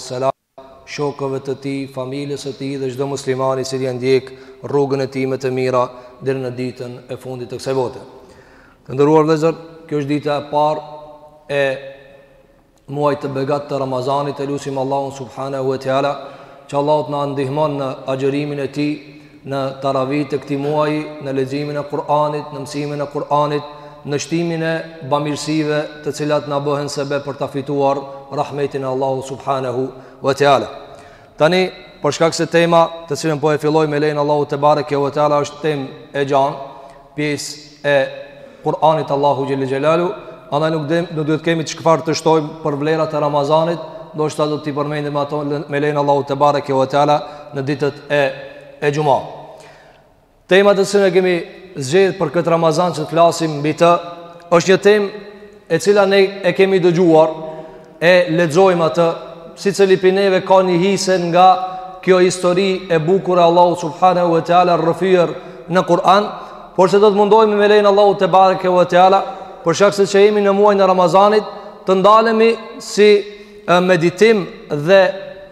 Selam shokëve të tij, familjes së tij dhe çdo muslimani i cili e ndjek rrugën e tij me të mira deri në ditën e fundit të kësaj bote. Të nderuar vëllezër, kjo është dita e parë e muajit të begatë të Ramazanit, e lusim Allahun subhanahu wa taala që Allahu të na ndihmon në agjërimin e tij në taravi të këtij muaji, në leximin e Kur'anit, në mësimin e Kur'anit, në shtimin e bamirësive të cilat na bëhen sebe për ta fituar rahmetin e Allahut subhanahu wa taala. Tani, për shkak se tema të cilën po e filloj me lejen e Allahut tebareke ve teala është temë e gjan, pjesë e Kur'anit të Allahut xhele xhelaluhu, andaj nuk do të kemi çfarë të shtojmë për vlerat e Ramazanit, ndoshta do t'i përmendim ato me lejen e Allahut tebareke ve teala në ditët e e xhuma. Tema të cilën e kemi zgjedh për këtë Ramazan që të flasim mbi të, është një temë e cila ne e kemi dëgjuar e lexojmë atë secili prej neve ka një hise nga kjo histori e bukur e Allahu subhanahu wa taala rrëfyer në Kur'an por se do të mundohemi me lejen e Allahut tebareke wa taala për shkak se që jemi në muajin e Ramazanit të ndalemi si meditim dhe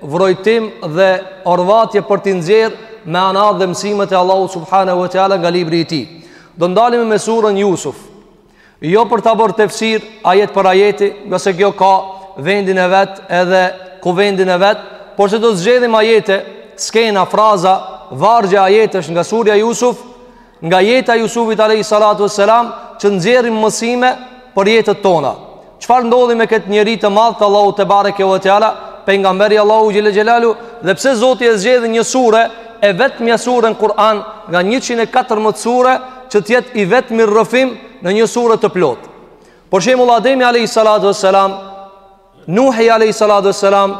vrojtim dhe orvatje për t'i nxjerr mana dhe mësimet e Allahu subhanahu wa taala nga libri i tij do ndalemi me surën Jusuf Jo për ta bërë tefsir ajet për ajeti, ngase kjo ka vendin e vet edhe kuvendin e vet, por se do zgjedhim ajete, skena, fraza, vargje ajetesh nga surja Jusuf, nga jeta e Jusufit alayhi salatu wassalam që nxjerrim mësime për jetët tona. Çfarë ndodhi me këtë njeri të madh të Allahut tebareke ve teala, pejgamber i Allahut xhele xhelaluhu dhe pse Zoti e zgjedhi një sure e vetmja sure në Kur'an nga 114 sure që të jetë i vetmi rrëfim në një sure të plotë. Për shembull Ademi alayhi salatu wassalam, Nuhi alayhi salatu wassalam,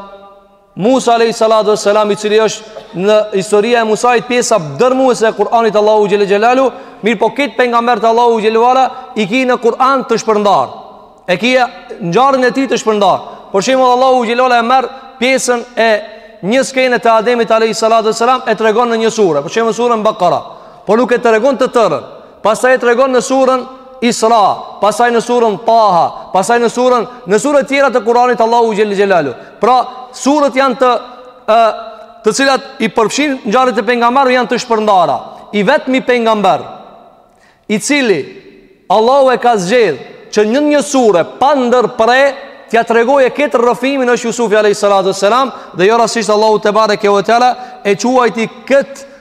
Musa alejhi salatu ve selam i cili është në historia e Musait pjesa dërmuese e Kur'anit Allahu xhele xhelaluhu, mirëpo këta pejgamberë të Allahut xhele ve ala i ki në Kur'an të shpërndar. E ki ngjarjen e tij të shpërndar. Për shembull Allahu xhele ve ala e merr pjesën e një skene të Ademit alejhi salatu ve selam e tregon në një sure, për shembull surën Bakara, por nuk e tregon të tërën. Pastaj e tregon në surën Isra, pastaj në surën Taha, pastaj në surën në sure të tjera të Kuranit Allahu xhele xhelaluhu. Pra, surët janë të ë të cilat i përfshin ngjarjet e pejgamberëve janë të shpërndara. I vetmi pejgamber i cili Allahu e ka zgjedh që në një sure pa ndërpre t'ia tregojë këtë rrëfimin është Jusufi alayhi salatu selam dhe jo rastësisht Allahu tebareke ve teala e quajti këtë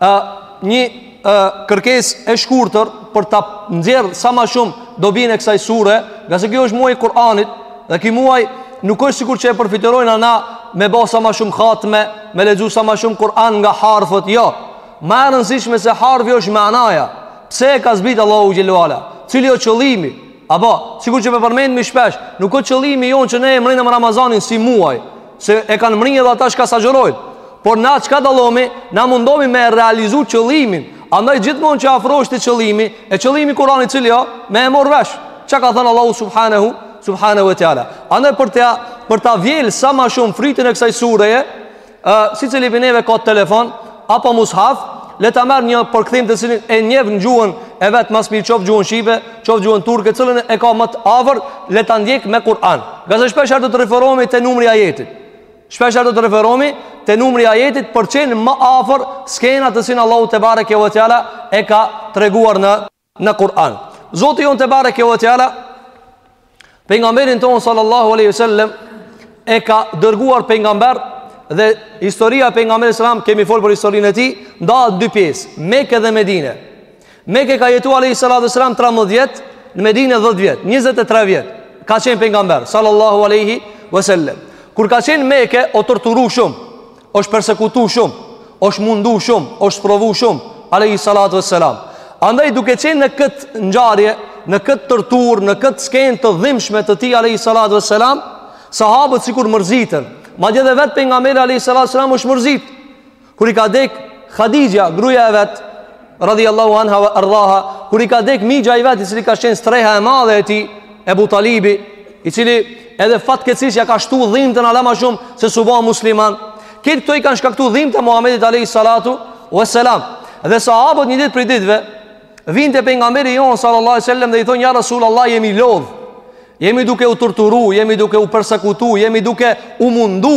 ë një ë kërkesë e shkurtër për ta nxjerr sa ma shumë dobinë e kësaj sure, nga se kjo është muaj i Kur'anit dhe ky muaj nuk është sikur që e përfitojnë ana me ba sa ma shumë hatme, me lexu sa ma shumë Kur'an nga harfët, jo. Ma e rëndësishme se harfi është manaja. Pse e ka zbrit Allahu xhele ue ala? Cili o qëllimi? Apo, sikur që e përmendmi shpesh, nuk o qëllimi jonë që ne e mrrimë Ramazanin si muaj, Se e kanë mrri edhe ata çka s'agjërojnë. Por na çka dallomi, na mundomi me e realizu qëllimin. Andaj gjithmonë që afrohesh te qëllimi, e qëllimi i Kur'anit cili o, me e mor vesh. Çka ka thënë Allahu subhanahu, subhanahu ue teala. Andaj për ta, për ta vjelë sa ma shumë frytin e kësaj sureje, uh, secili prej neve ka telefon, apo mushaf, le ta marr një përkthim të cilin e njeh në gjuhën e vet më së miri, qoftë gjuhën shqipe, qoftë gjuhën turke, cilën e ka më të afërt, le ta ndjek me Kur'an. Ngase shpesh herë do të referohemi te numri i ajetit. Shpesh herë do të referohemi te numri i ajetit për qenë më afër skenës të cilën Allahu tebareke ve teala e ka treguar në në Kur'an. Zoti jonë tebareke ve teala, pejgamberin tonë sallallahu alejhi ve selem, e ka dërguar pejgamber, dhe historia e pejgamberit alejhi selam, kemi folë për historinë e tij, ndahet dy pjesë, Meke dhe Medine. Meke ka jetu alejhi salatu ve selam 13 vjet, në Medine 10 vjet, 23 vjet, ka qenë pejgamber, sallallahu alejhi ve selem. Kur ka qenë Meke, o torturu shumë, është persekutu shumë, o mundu shumë, o sprovu shumë, alejhi salatu ve selam. Andaj duke qenë në këtë ngjarje, në këtë torturë, në këtë skenë të dhimshme të tij, alejhi salatu ve selam, sahabët sikur mërziten, madje dhe vetë pejgamberi, alejhi salatu ve selam, është mërzit, kur i ka dek, Hatixhja, gruja e vet, radhiyallahu anha wa ardhaha kur i ka dek mixha i vet i cili ka qenë streha e madhe e tij Ebu Talibi i cili edhe fatkeqësisht ja ka shtu dhimtën hala ma shumë se s'u ba musliman krejt këto i kanë shkaktu dhimta Muhamedit alayhi salatu wa salam dhe sahabët një ditë prej ditëve vijnë te pejgamberi jonë sallallahu alaihi wasallam dhe i thonë ja rasulullah jemi lodh jemi duke u torturu jemi duke u persekutu jemi duke u mundu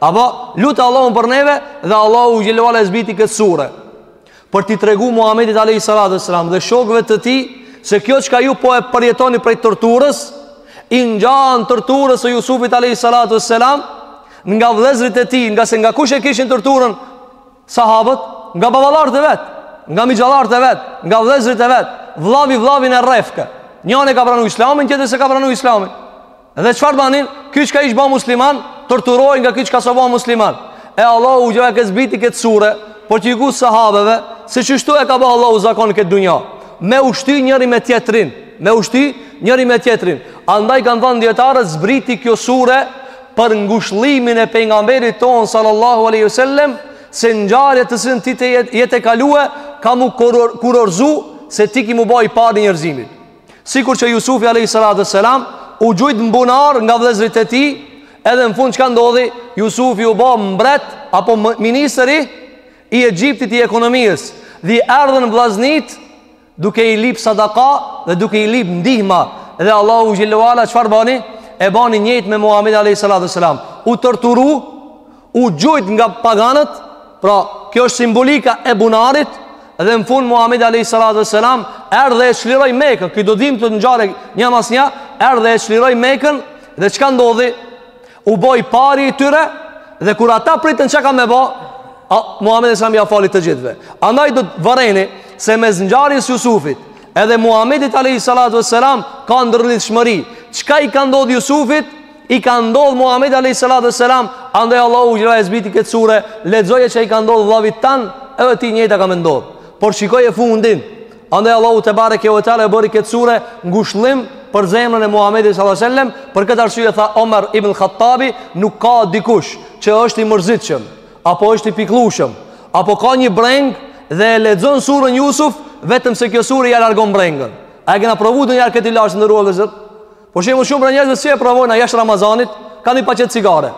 Apo, lute Allahun për neve dhe Allahu xhele ue ala e zbriti këtë sure. Për t'i tregu Muhammedit alejhi salatu ve selam dhe shokëve të tij, se kjo çka ju po e përjetoni prej torturës, i ngjan torturës së Jusufit alejhi salatu ve selam, nga vëllezërit e tij, ngase nga kush e kishin torturën, Sahabët nga baballarët e vet, nga mixhallarët e vet, nga vëllezërit e vet, vllavi vllavin e rrefke. Njani e ka pranu Islamin, tjetri s'e ka pranu Islamin. Dhe çfarë banin? Ky çka ish ba musliman, torturohej nga ky çka s'u ba musliman. E Allahu u jua ke zbriti këtë sure, për t'i tregu sahabeve, se kështu e ka ba Allahu zakon këtë dunja. Me ushty njëri me tjetrin, me ushty njëri me tjetrin. Andaj kanë thënë dijetarët zbriti kjo sure për ngushëllimin e pejgamberit tonë sallallahu alaihi wasallam se ngjarja të cilën ti je te e kalu ka m'u kurorzu se ti ki m'u ba i pari i njerëzimit. Sikur që Jusufi alaihi salatu wasalam u gjujt n'bunar nga vëllezërit e tij, edhe në fund çka ndodhi? Jusufi u ba mbret apo ministri i Egjiptit i ekonomisë. Dhe i erdhën vllaznit Duke i lip sadaka dhe duke i lip ndihma dhe Allahu xhele ue ala çfarë bani? E bani njëjtë me Muhammed alayhis salam. U torturu, u gjujt nga paganët, pra kjo është simbolika e bunarit dhe në fund Muhammed alayhis salam erdhi e çliroi Mekën. Kemi do t'i dimë ngjarjet nja mas nja, erdhi e çliroi Mekën dhe çka ndodhi? u ba i pari i tyre dhe kur ata pritën çka ka me ba, Muhamedi alayhi salam ia fali të gjithëve. Andaj do të vëreni se mes ngjarjes Jusufit edhe Muhamedit alayhi salatu wassalam ka ndërlidhshmëri. Çka i ka ndodh Jusufit, i ka ndodh Muhamedit alayhi salatu wassalam, andaj Allahu e zbriti këtë sure, lexoje çka i ka ndodh vllavit tand, edhe ty e njëjta ka me t'ndodh. Por shikoje fundin, Andaj Allahu tebareke ve teala e bëri këtë sure ngushëllim për zemrën e Muhamedit sallallahu alaihi wasallam, për këtë arsye tha Omar ibn Khattabi, nuk ka dikush që është i mërzitshëm apo është i pikëllushëm, apo ka një brengë dhe e lexon surën Yusuf vetëm se kjo sure ia largon brengën. A e kena provu ndonjëherë këtë ilaç të nderuar vllezër? Po shumë shumë prej njerëzve si e provojnë jashtë Ramazanit, ka një paqet cigare.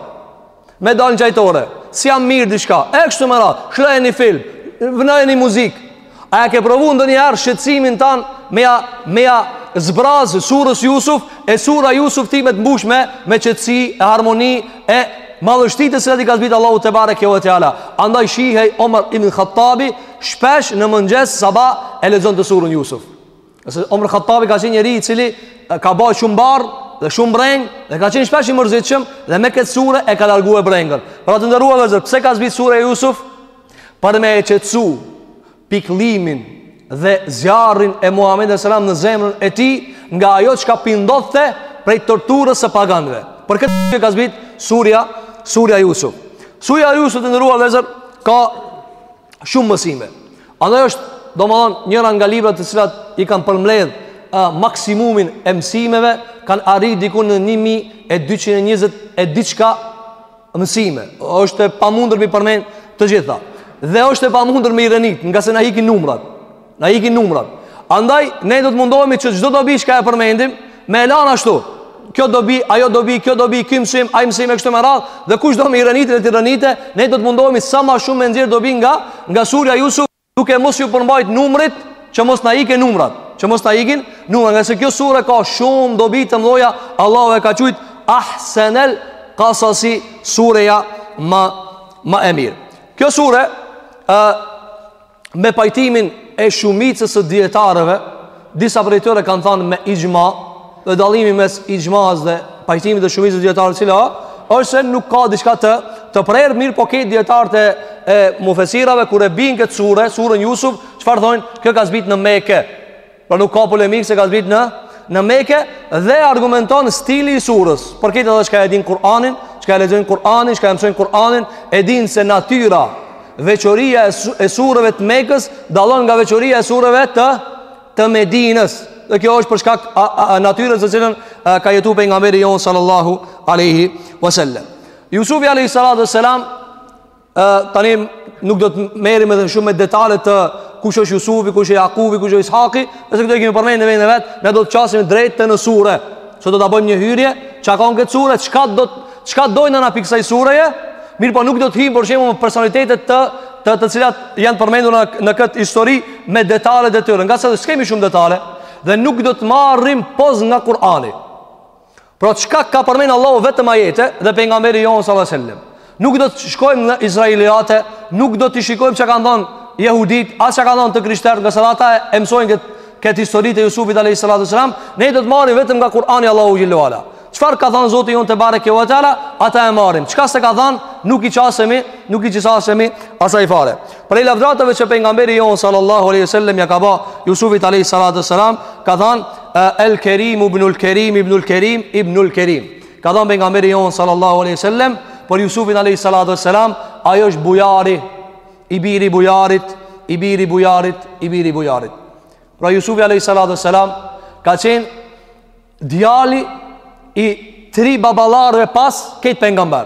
Me dalë në çajtore S'jam mirë diçka E kështu me radhë Lshoje një film Vnoje një muzikë A e ke provu ndonjëherë shqetsimin tand Me ja Me ja Zbrazë surës Jusuf E sura Jusuf ty me të mbush me Me qetësi E harmoni E Madhështi të cilat i ka zbrit Allahu tebareke ve teala Andaj shihej Omer ibn Khattabi Shpesh në mëngjes Sabah e lexonte surën Jusuf Se Omer Khattabi ka qenë njeri i cili ka bajt shumë barrë dhe shumë brengë dhe ka qenë shpesh i mërzitshëm dhe me këtë sure e ka largue brengën. Pra të nderuar vllezër, pse ka zbrit surja Jusuf? Për me e qëtësu pikllimin dhe zjarrin e Muhammedit alejhi selam në zemrën e tij nga ajo çka po i ndodhte prej torturës së paganve. Për këtë ka zbrit surja, surja Jusuf. Surja Jusuf të nderuar vllezër ka shumë mësime. Andaj është, domethonë, njëra nga librat të cilat i kanë përmledh uh, maksimumin e mësimeve, kanë arri diku në 1220 e diçka mësime. është e pamundur m'i përmend të gjitha. Dhe është e pamundur me i renit, ngase na hikin numrat. Na ikin numrat. Andaj ne do të mundohemi që çdo dobi që e përmendim me e lan ashtu. Kjo dobi, ajo dobi, kjo dobi, ky mësim, ai mësim e kështu me radhë, dhe kush do me i renditë le t'i renditë, ne do të mundohemi sa më shumë me nxjerr dobi nga nga surja Yusuf, duke mos ju përmbajt numrit që mos na ikin numrat, që mos na ikin numrat, nga se kjo sure ka shumë dobi të mëdha, Allahu e ka qujt ahsanal qasasi sureja ma ma e mirë. Kjo sure ë me pajtimin e shumicës së dietarëve, disa prej tyre kanë thënë me ixhma, dhe dallimi mes ixhmas dhe pajtimit të shumicës së dietarëve, cila është se nuk ka diçka të të prerë mirëpo ke dietarët e, e mufesirave kur e bin këtë sure, surën Yusuf, çfarë thonë? Kjo ka zbrit në Mekë. Pra nuk ka polemik se ka zbrit në në Mekë dhe argumenton stili i surës. Për këtë ata çka e dinë Kur'anin, çka e lexojnë Kur'anin, çka e mësojnë Kur'anin, e dinë se natyra, veçoria e surëve të Mekës dallon nga veçoria e surëve të të Medinës. Dhe kjo është për shkak natyrës të cilën ka jetuar pejgamberi jonë sallallahu alaihi wasallam. Yusufi alayhi salatu wasalam Ë tani nuk do të merrim edhe shumë me detale të kush është Jusufi, kush është Jakubi, kush është Ishaki, se këto i kemi përmendur në vendin e vet, ne do të qasim drejt te në sure. Sot do ta bëjmë një hyrje, çka ka në këtë sure, çka do çka do me nxan prej kësaj sureje, mirëpo nuk do të hijmë për shembull me personalitetet të të të cilat janë përmendur në në këtë histori me detalet e tyre. Ngase s'kemi shumë detale dhe nuk do të marrim pos nga Kur'ani. Pra çka ka përmend Allahu vetëm ajete dhe pejgamberi jonë sallallahu alajhi wasallam. Nuk do të shkojmë në izraeliate, nuk do të shikojmë çka kanë thënë jehudit, as çka kanë thënë të krishterët, ngase ata e mësojnë këtë këtë histori të Jusufit alayhis salam, ne do të marrim vetëm nga Kur'ani Allahu xhelalu ala. Çfarë ka thënë Zoti jonë tebareke ve teala, atë e marrim. Çka s'e ka thënë, nuk i qasemi, nuk i qasemi asaj fare. Prej lavdëratave që pejgamberi jonë sallallahu alaihi wasallam ja ka ba Jusufit alayhis salam, ka thënë El Kerim ibnul Kerim ibnul Kerim ibnul Kerim. Ka thënë pejgamberi jonë sallallahu alaihi wasallam për Yusufin alaihi salatu wasalam, ai është bujari, i biri i bujarit, i biri i bujarit, i biri i bujarit. Pra Yusufi alaihi salatu wasalam ka qenë djali i tri baballarëve para këtij pejgamber.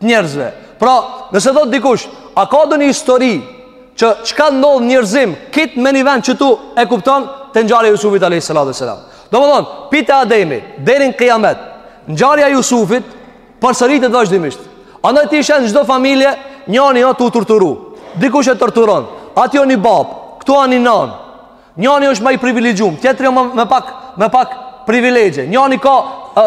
të njerëzve. Pra, nëse thotë dikush, a ka ndonjë histori që çka ndodh n'njerëzim, qit me një vend që ti e kupton, te ngjarja e Jusufit a.s. Domethonë, prej te Ademi, deri n'kijamet, ngjarja e Jusufit, përsëritet vazhdimisht. Andaj ti sheh n'çdo familje, njani a tu u torturu, dikush e torturon, aty a një babë, këtu a një nanë, Njani është më i privilegjuar, tjetri më me pak me pak privilegje. Njani ka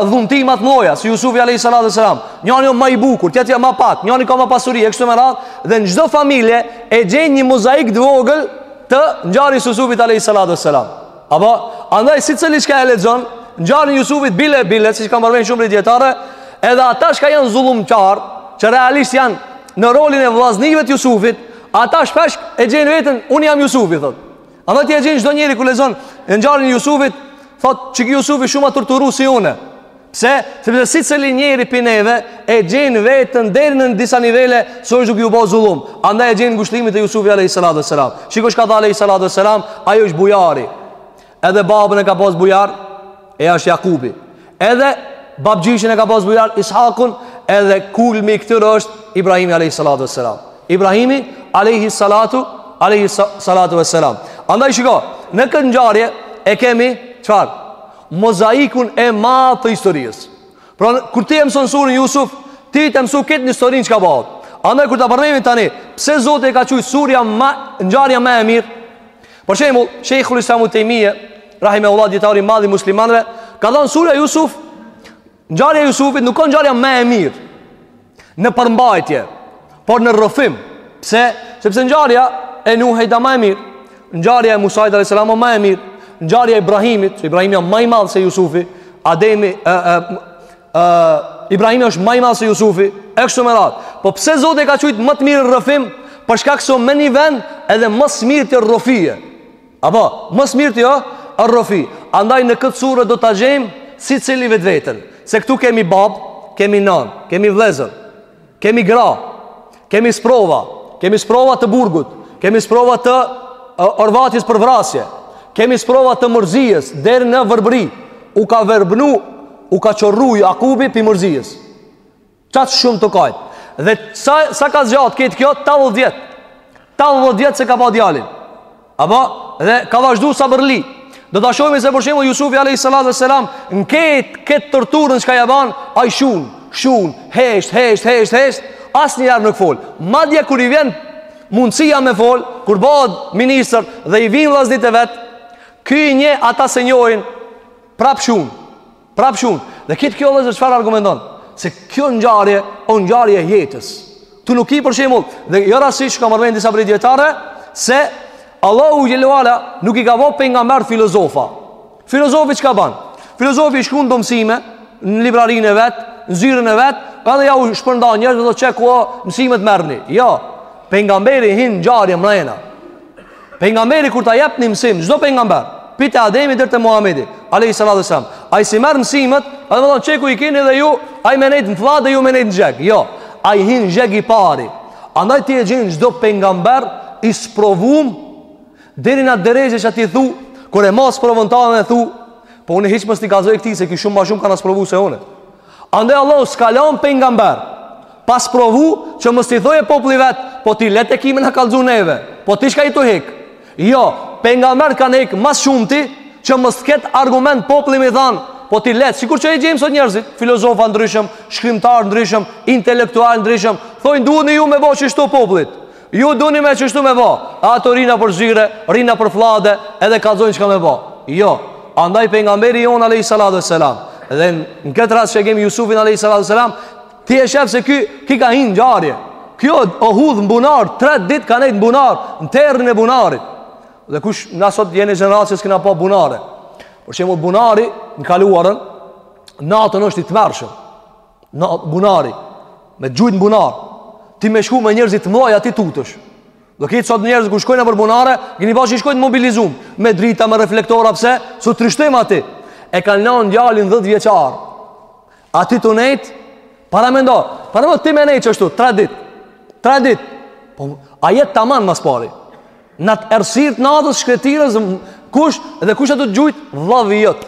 dhuntima të mëdha, si Jusufi alayhis salam. Njani është më i bukur, tjetri më pak. Njani ka më pasuri, e kështu me radhë, dhe në çdo familje e gjen një mozaik të vogël të ngjarjes së Jusufit alayhis salam. Apo andaj sicili çka e lexon, ngjarjen e Jusufit bile bile, siç kanë përmend shumë dietare, edhe ata që janë zullumqar, që realisht janë në rolin e vëllaznive të Jusufit, Ata shpesh e gjenë vetën, unë jam Jusufi, thot. Andaj ti e gjenë çdo njeri kur lexon, e ngjarjen e Jusufit, thot qiky Jusufi shumë a torturu si une. Pse? Sepse sicili njeri prej neve, e gjenë vetën deri në disa nivele, se është duke ju bo zullum. Andaj e gjenë ngushllimin te Jusufi a.s. Shiko shka tha a.s. Ajo është bujari. Edhe babën e ka pas bujar E është Jakubi Edhe babgjishin e ka pas bujar Ishakun Edhe kulmi këtyre është Ibrahimi a.s. Ibrahimi a.s. Andaj shiko Në këtë ngjarje e kemi Çfarë Mozaikun e madh të historijës Pra kur ti e mëson suren Jusuf Ti ke mësu krejt historinë çka bëhet Andaj kur ta përmendim tani Pse Zoti e ka qujtë surja ma Ngjarja ma e mirë Për shembull, Sheikhul Islam Ibn Taymiyah, rahimehullah dijetari i madh i muslimanëve, ka thënë sura Yusuf, ngjarja e Yusufit nuk o ngjarja më e mirë në përmbajtje, por në rrëfim. Pse? Sepse ngjarja e Nuhit është më e mirë, ngjarja e Musait alayhis salam më e mirë, ngjarja e Ibrahimit, se Ibrahimi është më i madh se Yusufi, Ademi, e, e, uh, Ibrahimi është më i madh se Jusufi, e kështu me radhë. Po pse Zoti e ka qujt më të mirë rrëfim? Për shkak se o më ni vend edhe më së miri o rrëfye. Apo, më së miri o rrëfy. Andaj në këtë sure do ta gjejmë sicili vetveten. Se këtu kemi bab, kemi nan, kemi vëllezër. Kemi gra, kemi sprova, kemi sprova të burgut, kemi sprova të orvatjes për vrasje, kemi sprova të mërzijës, deri në vërbëri, u ka verbnu, u ka qorru Jakubi prej mërzijës. Qaq shumë tu kajtë. Dhe sa, sa ka zgjatë këtë kjo, 80 vjetë. 80 vjet s'e ka pa djalin. Apo dhe ka vazhduar sabërli. Do ta shohim se për shembull Yusufi alayhis salatu ve selam në këtë këtë torturën çka ja ban, ai shun, shun, hesht, hesht, hesht, hesht, asnjëherë nuk fol. Madje kur i vjen mundësia me fol, kur bëhet ministër dhe i vin vllaznit e vet, ky i njeh ata s'e njohin prap shun. Prap shun. Dhe kit kjo vëllezër çfarë argumenton? Se kjo ngjarje, o ngjarje e jetës. Ktu nuk i për shembull, dhe jo rastësisht kanë përmend disa prej dijetarëve se Allahu xhel-le ue ala nuk i ka bo pejgamber filozofa. Filozofi çka bën? Filozofi i shkrun do mësime, në librarinë e vet, në zyrën e vet, edhe jau shpërndan njerëzve qe ku jan mësimet merrni. Jo. Pejgamberi hin ngjarje mrena. Pejgamberi kur ta jep një mësim, çdo pejgamber, pi te Ademi deri te Muhamedi, alayhi salatu wasalam. Ai s'i merr mësimet, edhe me thonë qe ku i kini dhe ju, ai me nejt në fllad dhe ju me nejt në zheg. Jo, ai hin n'zheg i pari. Andaj ti e gjen çdo pejgamber i sprovum deri në derexhe që ti thu, kur e mat sprovën tande thu, po unë hiç mos t'i kallzoj këtij se ky shumë më shumë kanë sprovu se unë. Andaj Allahu s'ka lanë pengamber Pa sprovu që mos t'i thojë populli vet Po ti leht e ki me na kallzu neve Po ti çka je tu hek Jo, pengamberi ka hek ma s'shumti Që mos t'ket argument populli me thanë Po ti leht, sikur që i gjejmë sot njerëzit Filozofa t'ndryshëm, shkrimtarë t'ndryshëm Intelektualë t'ndryshëm Thojnë duheni ju me bo qështu popullit Ju duni me qështu me ba E ata rrinë nëpër zyre, rrinë nëpër fllade Edhe kallzojnë çka me ba Jo, andaj pengamberi jonë alejhi salatu ve selam Dhe në këtë rast që kemi Jusufin alejhi salatu ve selam Ti e shef se ky, ky ka hi në ngjarje Ky o hudhë në bunar Tre dit ka nejtë në bunar Në terrin e bunarit Dhe kush na sot jeni gjeneratë s'kena pa bunare Për shembull bunari në t'kaluarën Natën është i tmerrshëm Në bunari Me gjujt në bunar Ti me shku me njerëz t'mdhoj aty tutesh Do ke sot njerëzit kur shkojnë nëpër bunare Gjini bashkë shkojnë t'mobilizum Me drita, me reflektora, pse Se trishtojmë aty E kanë lanë djalin dhet vjeçar Aty tu nejt Paramendo Paramendo ti me nejt qashtu Tre dit Tre dit po, A jet taman mas pari Në atë errësirë t'natës shkretirës Kush Dhe kush a tu t'gjujt Vllavi jot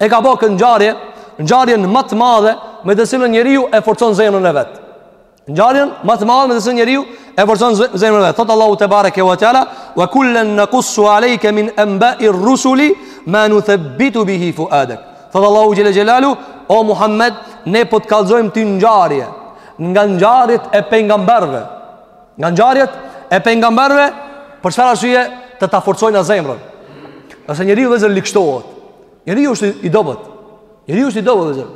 e ka bërë këtë ngjarje, ngjarjen më të madhe me të cilën njeriu e forcon zemrën e vet. Ngjarjen më të madhe me të cilën njeriu e forcon zemrën e vet. Thot Allahu tebareke ve teala, "Wa kullan naqussu alejka min anba'ir rusuli ma nuthabbitu bihi fuadak." Thot Allahu xhela xhelalu, "O Muhammed, ne po të kallëzojmë ty ngjarje nga ngjarjet e pejgamberëve." Nga ngjarjet e pejgamberëve për çfarë arsye të ta forcojmë zemrën. Se njeriu vllezër ligshtohet, njeriu është i dobët. Njeriu është i dobët vllezër.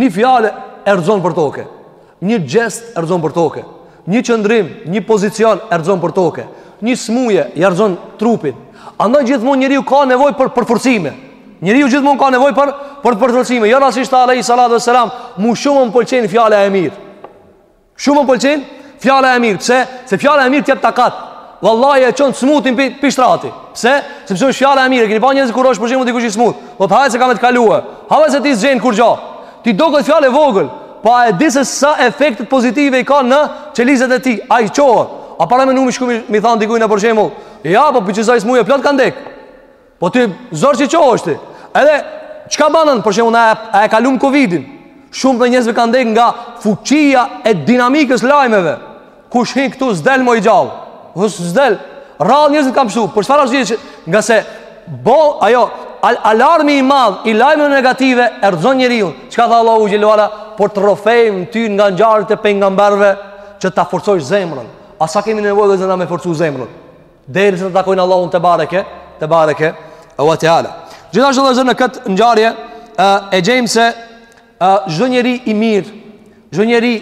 Një fjalë e rrëzon për tokë. Një gjest e rrëzon për tokë. Një qëndrim, një pozicion e rrëzon për tokë. Një smuje ia rrëzon trupin. Andaj gjithmonë njeriu ka nevojë për përforcime. Njeriu gjithmonë ka nevojë për për përforcime. Jo rastësisht tha alaihi salatu wasallam, mu shumë më pëlqen fjala e mirë. Shumë më pëlqen fjala e mirë, pse? Se fjala e mirë të jep takat. Wallahi e çon smutin pi, pi shtrati. Pse? Sepse është fjala e mirë. Keni pa njerëz kur është për shembull dikush i smut. Thot hajt se ka me t'kaluar. Hava se ty s'gjen kurgjo. Ty t'doket fjalë e vogël, pa po e di se sa efektet pozitive i ka në qelizat e tij. Ai çohet. A paramenoni me shku me i than dikujna për shembull. Ja, po pi qësaj smuje plot kanë dek. Po ti zor që çohesh ti Edhe Çka banën për shembull na e kalum Covidin Shumë prej njerëzve kanë dekë nga fuqia e dinamikës lajmeve Kush hin këtu s'del më i gjallë Kush hin s'del Rrallë njerëzit kanë pshtu Për çfarë arsye që ngase Bo ajo al Alarmi i madh i lajmeve negative E rrëzon njeriun Çka tha Allahu xhele ve ala Po të rrëfejmë ty nga ngjarjet e pengamberve Që ta forcojsh zemrën A sa kemi nevojë vllezër na me forcu zemrën Derisa ta takojnë Allahun tebareke, tebareke ve teala. Gjithashtu vllezër në këtë ngjarje, e gjejmë se çdo njeri i mirë, çdo njeri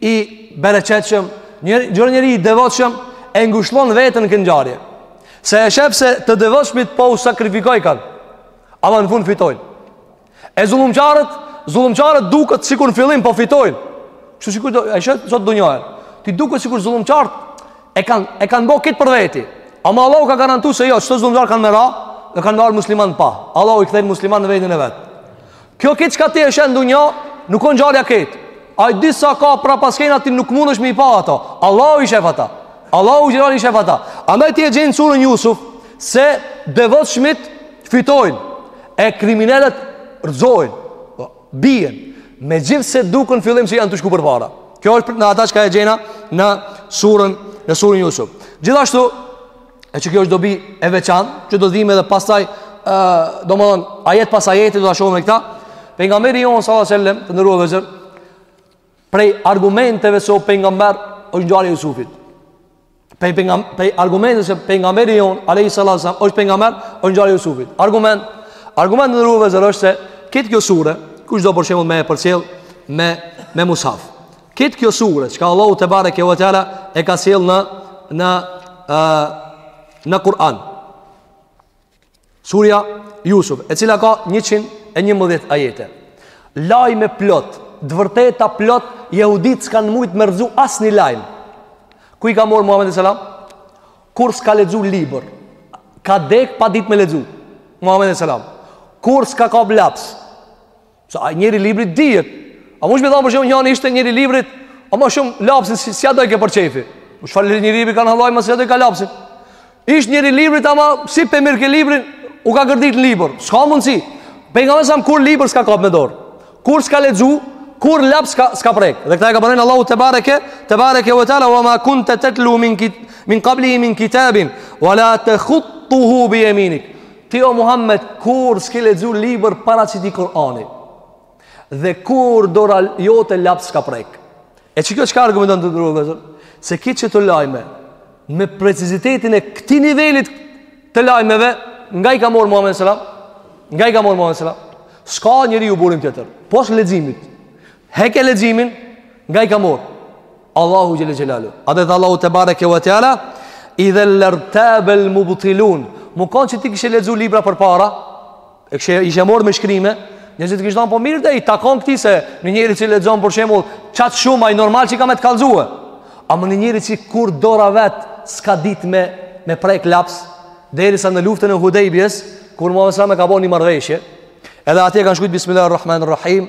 i bereqetshëm, çdo njeri i devotshëm e ngushllon veten në këtë ngjarje. Se e shef se të devotshmit po u sakrifikojkan. Ama në fund fitojnë. E zullumqarët, zullumqarët duket sikur në fillim po fitojnë. Kështu sikur do, e sheh sot dunjanë. Ti duket sikur zullumqarët e kanë e kanë bërë këtë për veti. Ama Allahu ka garantuar se jo, çdo zullumqar kanë me ra, do kanë marrë musliman pa. Allahu i kthen muslimanët në vendin e vet. Kjo këtë çka ti e sheh në dunja, nuk o ngjarja këtë. Ai di sa ka prapaskena ti nuk mundesh me i pa ato. Allahu i shef ata. Allahu xhele i shef ata. Andaj ti e gjen surën Jusuf se devotshmit fitojnë e kriminelët rrëzohen. Po, bien. Megjithëse duken fillim se janë tu shku përpara Kjo është në ata çka e gjejna Në surën, në surën Jusuf Gjithashtu E që kjo është dobi e veçantë Që do dimë edhe pastaj uh, Domethënë ajet pas ajeti do ta shohim këta Pengamberi jonë salatu selam Të nderuar vllezër Prej argumenteve se o pengamber është ngjarja e Jusufit. Prej pengam, prej argumenteve se pengamberi jonë alejhi salatu ve selam është pengamber është ngjarja e Jusufit. Argument Argument të nderuar vllezër është se Këtë kjo sure, kush do për shembull me e përcjell me, me mushaf Këtë kjo sure, çka Allahu tebareke ve teala E ka sjell në, në, në Kur'an Surja Jusuf, e cila ka 111 ajete. Lajme plot, të vërteta plot, jehuditë s'kan mujt me rrëzu asnjë lajm. Ku i ka morë Muhammedi alejhi selam? Kurrë s'ka lexu libër, ka dek pa dit me lexu. Muhammedi alejhi selam. Kurrë s'ka kap laps, Se ai njeri i librit dihet. A mundet me thonë për shembull njëri ishte njeri i librit, ama shumë lapsin s'ja dojke për qefi. Po çfarë njeri i librit kanë hallaj me s'ja dojke lapsin. Ish njeri i librit ama s'pe mirrke librin, u ka gërdit në libër. S'ka mundsi. Pejgamberi alejhi selam kurrë libër s'ka kap me dorë. Kurrë s'ka lexu, kurrë laps s'ka s'ka prek. Dhe këtë e ka bënë Allahu tebareke, tebareke ve teala wa ma kunta tatlu min kit min qablihi min kitabin wala takhutuhu bi yaminik. Ti o Muhammed kurr s'ke lexu libër para këtij Kur'ani. Dhe kurr dora jote laps s'ka prek. E kjo çka argumenton të nderuar vëllezër? Se kitë këto lajme me precizitetin e këtij nivelit të lajmeve, nga i ka marr Muhammed sallam? Nga i ka marr Muhammed sallam? S'ka njeriu burim tjetër. Pos leximit. Heke leximin nga i ka marr. Allahu xhelel xhelalu. Edhe tha Allahu te bareke ve teala idhen lertabel mubtilun. M'u kanë që ti kishe lexu libra përpara, e kishe ishe morë me shkrime, njerëzit kishin thanë po mirë dhe i takon këtij se një njeri që lexon për shembull, qatë shumë ai normal që ka me të kalzue. Ama një njeri që kurr dora e vet s'ka dit me, me prek laps, derisa në luftën e hudejbjes, kur Muhammed sallam e ka bo një marrëveshje, edhe atje kanë shkrujtë Bismillah ar-Rahman ar-Rahim,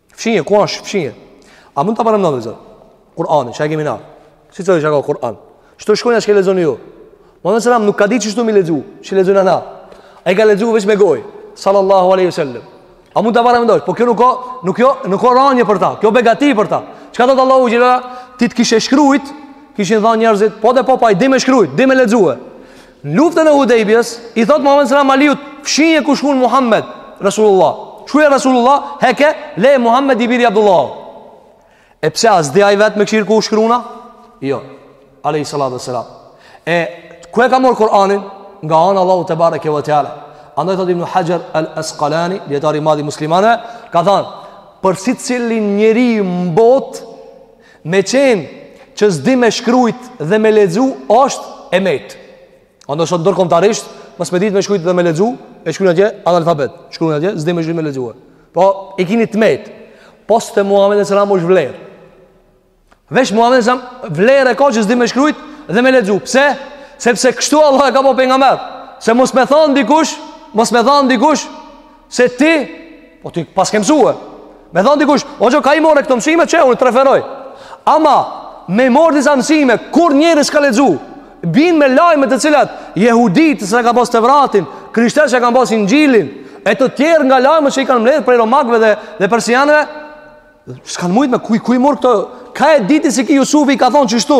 Fshinje, ku është fshinje? A mund ta paramendon lexon Kur'anin, që e kemi na? Si thotë çka ka Kur'an? Këto shkronja që lexoni ju? Muhammed sallam nuk ka ditë kështu me lexu, si lexojna na. Ai ka lexu veç me gojë. Sallallahu alaihi wasallam. A mund ta paramendosh? Po kjo nuk ka, nuk o, nuk o rënie për ta. Kjo begati për ta. Çka thotë Allahu xhela? Ti të kishe shkruajt, kishin thanë njerëzit, po de, po, po, di me shkruajt, di me lexue. Në luftën e Hudejbjes, i thot Muhammed Selam Aliut, fshinje ku shkrun Muhammed, Resulullah. Shkuje Resulullah, heke, le Muhammed i biri Abdullah. E pse a s'di ai vetë me kqyr ku u shkruna? Jo. Alayhi salatu wassalam. E ku e ka marr Kur'anin? Nga ana Allahu te bareke ve teala. Andaj thotë Ibn Hajar al-Asqalani, dijetari i madh i muslimanëve, ka thënë, për secilin njeri në botë Me qenë që s'di me shkrujt dhe me lexu, është e metë. Edhe sot ndërkombëtarisht, mos me ditë me shkrujt dhe me lexu, e shkrujnë atje, analfabet, shkrujnë atje, s'di me shkrujt me lexu. Po, i kini të metë. Pos te Muhammedi selam është vlerë. Veç Muhammedi selam, vlerë e ka që s'di me shkrujt dhe me lexu. Pse? Sepse kështu Allahu e ka bo për nga mëshira. Se mos me thonë dikush, mos me thonë dikush, Se ti, po ti paske mësue. Me thonë dikush, o qe ka i more këto mësime, që unë të referoj. Ama, me i more disa mësime, kur njeri s'ka lexu, bjen me lajme të cilat, jehuditë që kanë pas Tevratin, krishterët që kanë pas Inxhilin, e të tjerë nga lajmet që i kanë mbledhë prej romakve dhe, dhe persianve, s'kanë mujtë me, ku i, ku i mor këto, ka e diti si ki Jusufi ka thonë qështu,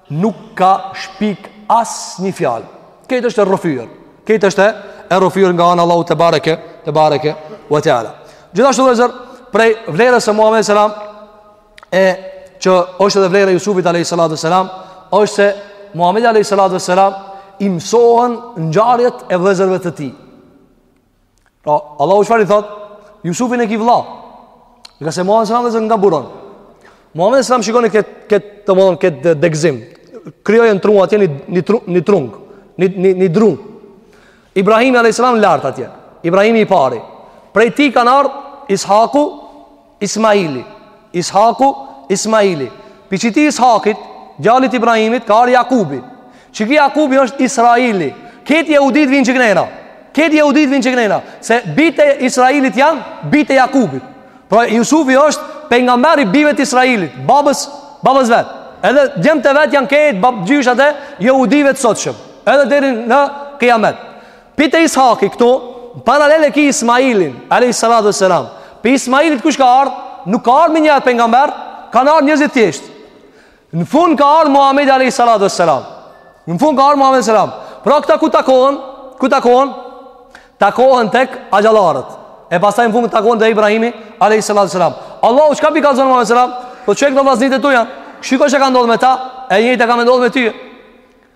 nuk ka shpik asnjë fjalë. Krejt është e rrëfyer. Krejt është e rrëfyer nga ana Allahu te bareke, te bareke ve teala. Gjithashtu vëllezër prej vlerës së Muhamedit selam e që është edhe vlera e Jusufit alayhi salatu selam, është se Muhamedit alayhi salatu selam i mësohen ngjarjet e vëllezërve të tij. Pra, Allahu çfarë i thot, Jusufin e ki vlla, ngase Muhammedi selam dhe nga buron Muhammedi selam, shikoni këtë, kët, domethon, këtë degëzim, krijojeni trung atje një, një, trung, një trung, një, një, një dru. Ibrahimi a.s. lartë atje, Ibrahimi i pari. Prej tij kanë ardh Ishaku Ismaili, Ishaku, Ismaili. Pi qitij Ishakit, djalit Ibrahimit, ka ardh Jakubi. Qiki Jakubi është Israili. Këta jehudit vijnë qeknena. Këta jehudit vijnë qeknena. Se bijt e Israilit janë bijt e Jakubit. Pra Jusufi është pengamber i bijve të Israilit. Babës, babës vet. Edhe djemt e vet janë këta babgjyshat e jehudive të sotshëm. Edhe deri në kijamet. Pi te Ishaki këtu, paralel e ki Ismailin, alejhi salatu selam. Pe Ismailit kush ka ardh? Nuk ka ardh më një pejgamber, kanë ardh njerëz të thjesht. Në fund ka ardh Muhamedi alejhi salatu selam. Në fund ka ardh Muhamedi selam. Pra këta ku takohen? Ku takohen? Takohen tek axhallarët. E pastaj në fund takohen te Ibrahimi alejhi salatu selam. Allahu çka pi kallzon Muhamedit selam? Po qekta vllaznit e tu janë. Shiko çka ka ndodh me ta, e njëjta ka me ndodh me ty.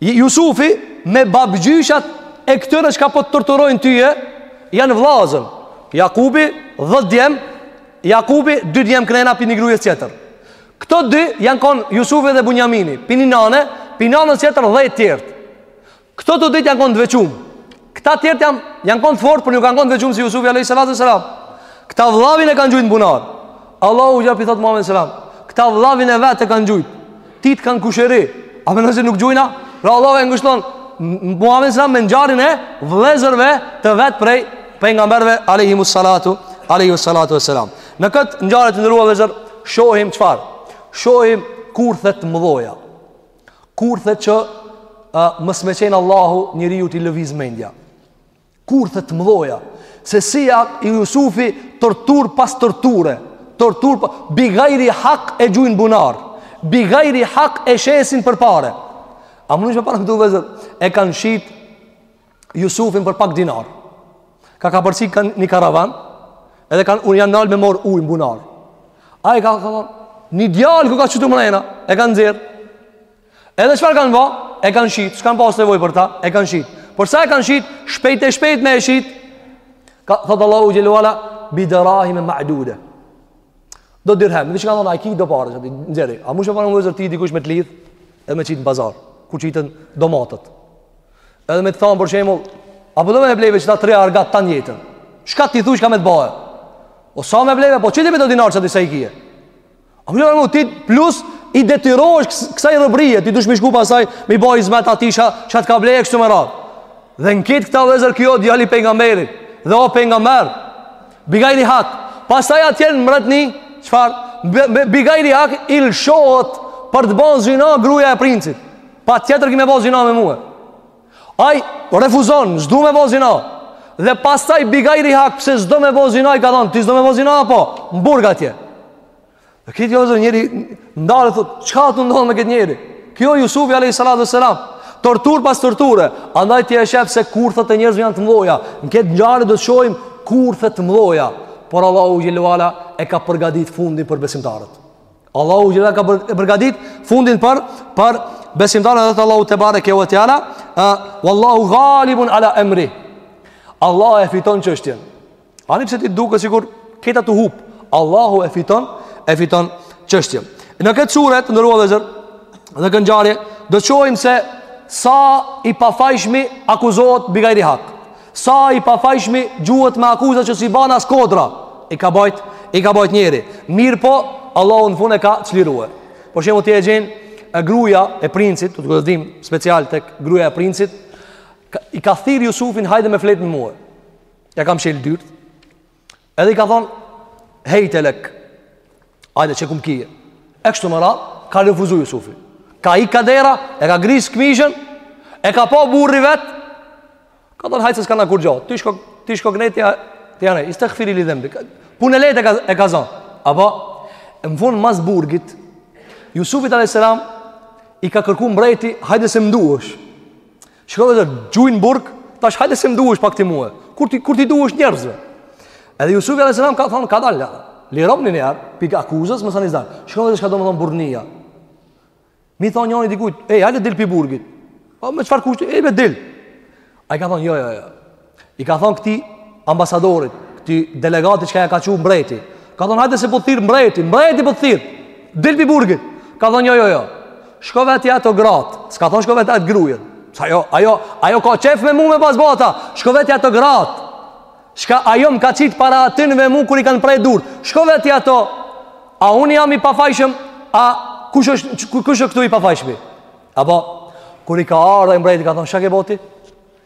Jusufi me babgjyshat e këtyre çka po të torturojnë tyje, janë vllazën. Jakubi, dhet djem, Jakubi, dy djem knena pi një gruje tjetër. Këta dy janë kon Jusufi dhe Bunjamini, pi një nane, pi një nanes tjetër dhe tjerët. Këta të dytë janë kon t'veçum. Këta tjerët janë, janë kon të fortë, por nuk janë kon të veçum si Jusufi a.s. Këta vllavin e kanë gjujt në bunar. Allahu çka pi thotë Muhammedit s.a.s. Këta vllavin e vet e kanë gjujt. Ty të kanë kushëri. A mendon se nuk t'gjujn a? Pra Allahu e ngushllon Muhammedin s.a.s. me ngjarjen e vëllezërve të vet prej pengamberve a.s. A.s. Në këtë ngjarje, të nderuar vëllezër, shohim çfarë? Shohim kurthe t'mëdhoja. Kurthe që uh, mos me qen Allahu njeriut i lëviz mendja. Kurthe të mdhoja. Se si ai Jusufi tortur pas torture, tortur pa, bi gajri hak e gjujn n'bunar, bi gajri hak e shesin për pare. A munesh me parë këtu vëllezër, e kanë shit Jusufin për pak dinar. Ka kapërcy një karavan, edhe kanë, janë nal me marr ujë në bunar. Ai ka, ka thonë, një djalë koka qëtu mrena, e kanë nxjerr. Edhe çfarë kanë ba, e kanë shit, s'kanë pasë nevoj për ta, e kanë shit. Për sa e kanë shit, shpejt e shpejt me e shit, ka, thotë Allahu xhele ue ala, bi derahime ma'dude. Do dirhem, në që ka thonë, a i ki do pare, që ti në zirë. A mu shë farë në vëllezër ti dikush me të lidh, edhe me t'qit në pazar, ku shiten domatet. Edhe me të thanë për shembull, a po do me ble që ta ke argat tan jetën. Çka ti thuaj ka me të bëjë? O sa me bleve, po çeli me të dinar çati sa i kije. A më lëmë ti plus i detyrohesh kësaj robërie, ti duhesh me shku pastaj me i ba izmet atij çka çka të ka ble e kështu me radhë. Dhe në këtë këta vëllezër kjo djali pejgamberit dhe o pejgamber. Bigajri hak. Pastaj atje në mretni, çfarë? Bigajri hak i lshohet për të ba zina gruja e princit. Patjetër ki me bo zina me mue Aj refuzon, s'du me bo zina Dhe pastaj bigajri hak Pse s'do me bo zina i ka thonë Ti s'do me bo zina apo, m'burg atje Dhe këtu o vëllezër njeri ndalet thot, çka të ndodh me këtë njeri Kjo Jusufi a.s. Tortur pas torture Andaj ti e shef se kurthet e njerëzve janë të mdhoja Në këtë ngjarje do të shohim kurthe të mdhoja Por Allahu xhelle ve ala e ka përgadit fundin për besimtarët Allahu xhelle ve ala ka për, përgatit fundin për, për besimtarët thotë Allahu tebareke ve teala, Wallahu ghalibun ala emri. Allahu e fiton çështjen. Ani pse ti duket sikur këta tu hup, Allahu e fiton, e fiton çështjen. Në këtë sure, të nderuar vëllezër, në këtë ngjarje do shohim se sa i pafajshmi akuzohet bigajri hak. Sa i pafajshmi gjuhet me akuza që s'i ban as kodra I ka bajt, i ka bajt njeri Mirëpo, Allahu në fund e ka çlirue Për shembull ti e gjen e gruja e princit Të të gëzdim special te gruja e princit ka, I ka thirr Jusufin hajde me flet me mue Ja ka mshelë dyrt Edhe i ka thonë, hejte lek, ajde qe ku m'kije. E kështu me radhë, ka refuzu Jusufi. Ka ik ka dera, e ka grisë këmishën, e ka pa burri vet, ka thonë, hajt se s'ka kurgjo, ti shko, ti shko knej, ti, ti anej, istegfiri li dhembi. Punë e lehtë e ka, e ka zonë. Apo, e m'fund mas burgit, Jusufit a.s. i ka kërku mbreti, hajde se m'duhesh. Shiko vëllezër, gjujn në burg, tash hajde se më duhesh pak ti mue. Kur ti, kur t'i duhesh njerëzve? Edhe Jusufi a.s. ka thonë, kadal, lirom niher pi akuzës, masanej dal. Shiko vëllezër, shka domethonë burrnia. Me i thonë njeri dikujt, ej, hajde dil pi burgit. Po, me çfarë kushti, ej, me dil. Ai ka thonë, jo, jo, jo. I ka thonë këti ambasadorit, këti delegatit që ka ja ka çu mbreti. Ka thonë, hajde se po të thirr mbreti, mbreti po të thirr, dil pi burgit. Ka thonë, jo, jo, jo, shko veti ato gratë, s'ka thonë shko vete atë grujën. Se ajo, ajo, ajo ka qef me mu me pas bo ata, shko veti ato gratë. Shka ajo më ka qitë para atyne mu kur i kanë pre durt, shko veti ato, a unë jam i pafajshëm, a kush është, kush është këtu i pafajshmi? Apo, kur i ka ardh ai mbreti, ka thonë, shka ke bo ti?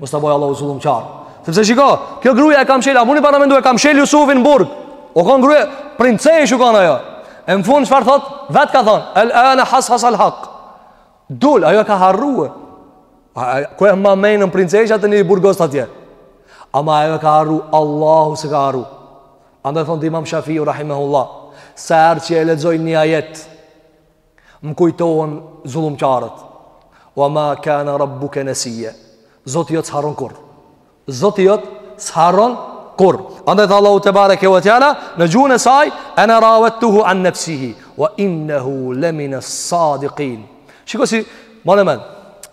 Mos ta boj Allahu zullumqar. Sepse shiko, kjo gruja e ka mshel, a muni paramendu e ka mshel Jusufin në burg. O kanë grue, princeshë u kanë ajo. E në fund çfarë thot? Vet ka thon, el ana hashas al haq. Dul, ajo e ka harrue. Ku e man men princesha atë një t'burgost atje Ama ajo e ka harru Allahu s'e ka harru Andaj thonte imam Shafiu Rahimehullah Sa herë që e lexoj një ajet Më kujtohen zullumqarët. Wa ma kana rabbuka nasiya. Zoti jot s'harron kurr. Zoti jot s'harron kurr. Andaj tha Allahu tebareke ve teala në gjuhën e saj ana rawadtuhu an nafsihi wa innahu lamin as-sadiqin. Shiko si mane men.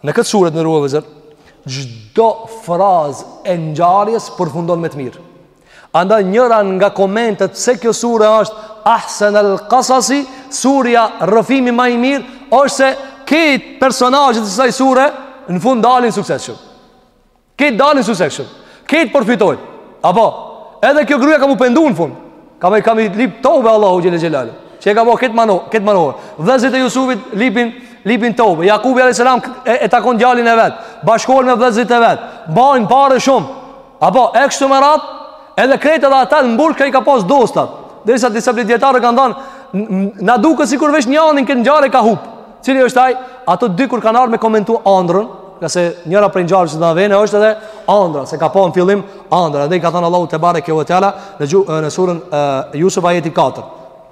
Në këtë sure të nderuar vllezër, çdo frazë e ngjarjes përfundon me të mirë. Andaj njëra nga komentet se kjo sure është Ahsen el Kasasi, surja rrëfimi ma i mirë, është se krejt personazhet e ksaj sure në fund dalin suksesshëm. Krejt dalin suksesshëm. Krejt përfitojnë. Apo, edhe kjo gruja ka m'u pendu në fund. Ka me, ka me lyp tobe Allahut Xhel-le Xhelaluhu. Që e ka bo këtë mano, këtë manovër. Vllezrit e Jusufit lypin, lypin tobe. Jakubi a.s. E, e takon djalin e vet. Bashkohen me vllezrit e vet. Bajnë pare shumë. Apo, e kështu me radhë, edhe krejt edhe ata në burg çka i ka pas dostat. Derisa disa prej dijetarëve kanë thanë, na duket sikur veç njani n'këtë ngjarje ka hup. Cili është ai, ato dy kur kanë ardh me komentu andrrën, ngase njëra prej ngjarjeve që do t'na vjen është edhe andrra, se ka pa në fillim andrra. Dhe i ka thanë Allahu tebareke ve teala në, në surën uh, Jusuf ajeti 4.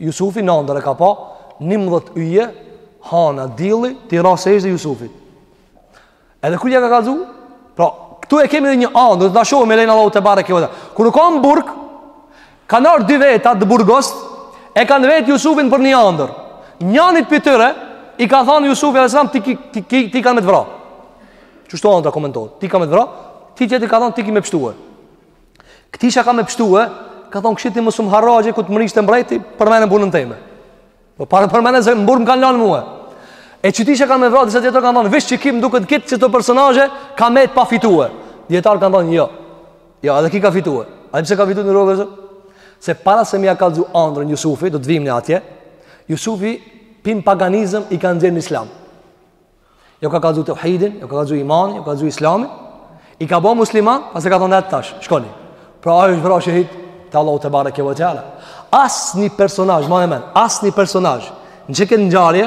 Jusufi në andërr e ka pa, njëmdhet yje, hana, dielli, tu i ra sexhde Jusufit. Edhe kur ja ka kallzu, pra, këtu e kemi edhe një andërr, do ta shohim me lejen e Allahut tebareke ve. Kur u kan në burg, kanë ardh dy veta të burgost, e kanë vet Jusufin për një andërr. Njanit prej tyre, i ka thanë Jusufi alejhi selam, ti, ti, ti, ti, ti kanë me të vra. Qështu andrra komentohet, ti kanë me të vra, kti tjetrit i ka thanë, ti ki me pshtue. Këti që ka me pshtue, ka thonë kshyr ti mos um harrojsh, kur të mrrish te mbreti, përmene punën teme. Po pra përmene, se në burg më kanë lanë mue. E qeti që kanë me vra, disa dijetarë kanë thonë, veç qeky m'duket te krejt qeto personazhe, ka met pa fitue. Dijetarët kanë thonë, jo. Jo, edhe ky ka fitue. A di pse ka fitue nderuar vllezër? Se para se me ja kallzu andrrën Jusufi, do të vim ne atje, Jusufi, prej paganizmit i ka nxjerr në islam. Jau ka kallzu teuhidin, jau ka kallzu imanin, jau ka kallzu islamin, i ka bo musliman, pas e ka thonë hajt tash, shkoni. Pra ai është vra shehid te Allahu tebareke ve teala. Asnjë personazh, mane men, asnjë personazh, në qikëtë ngjarje,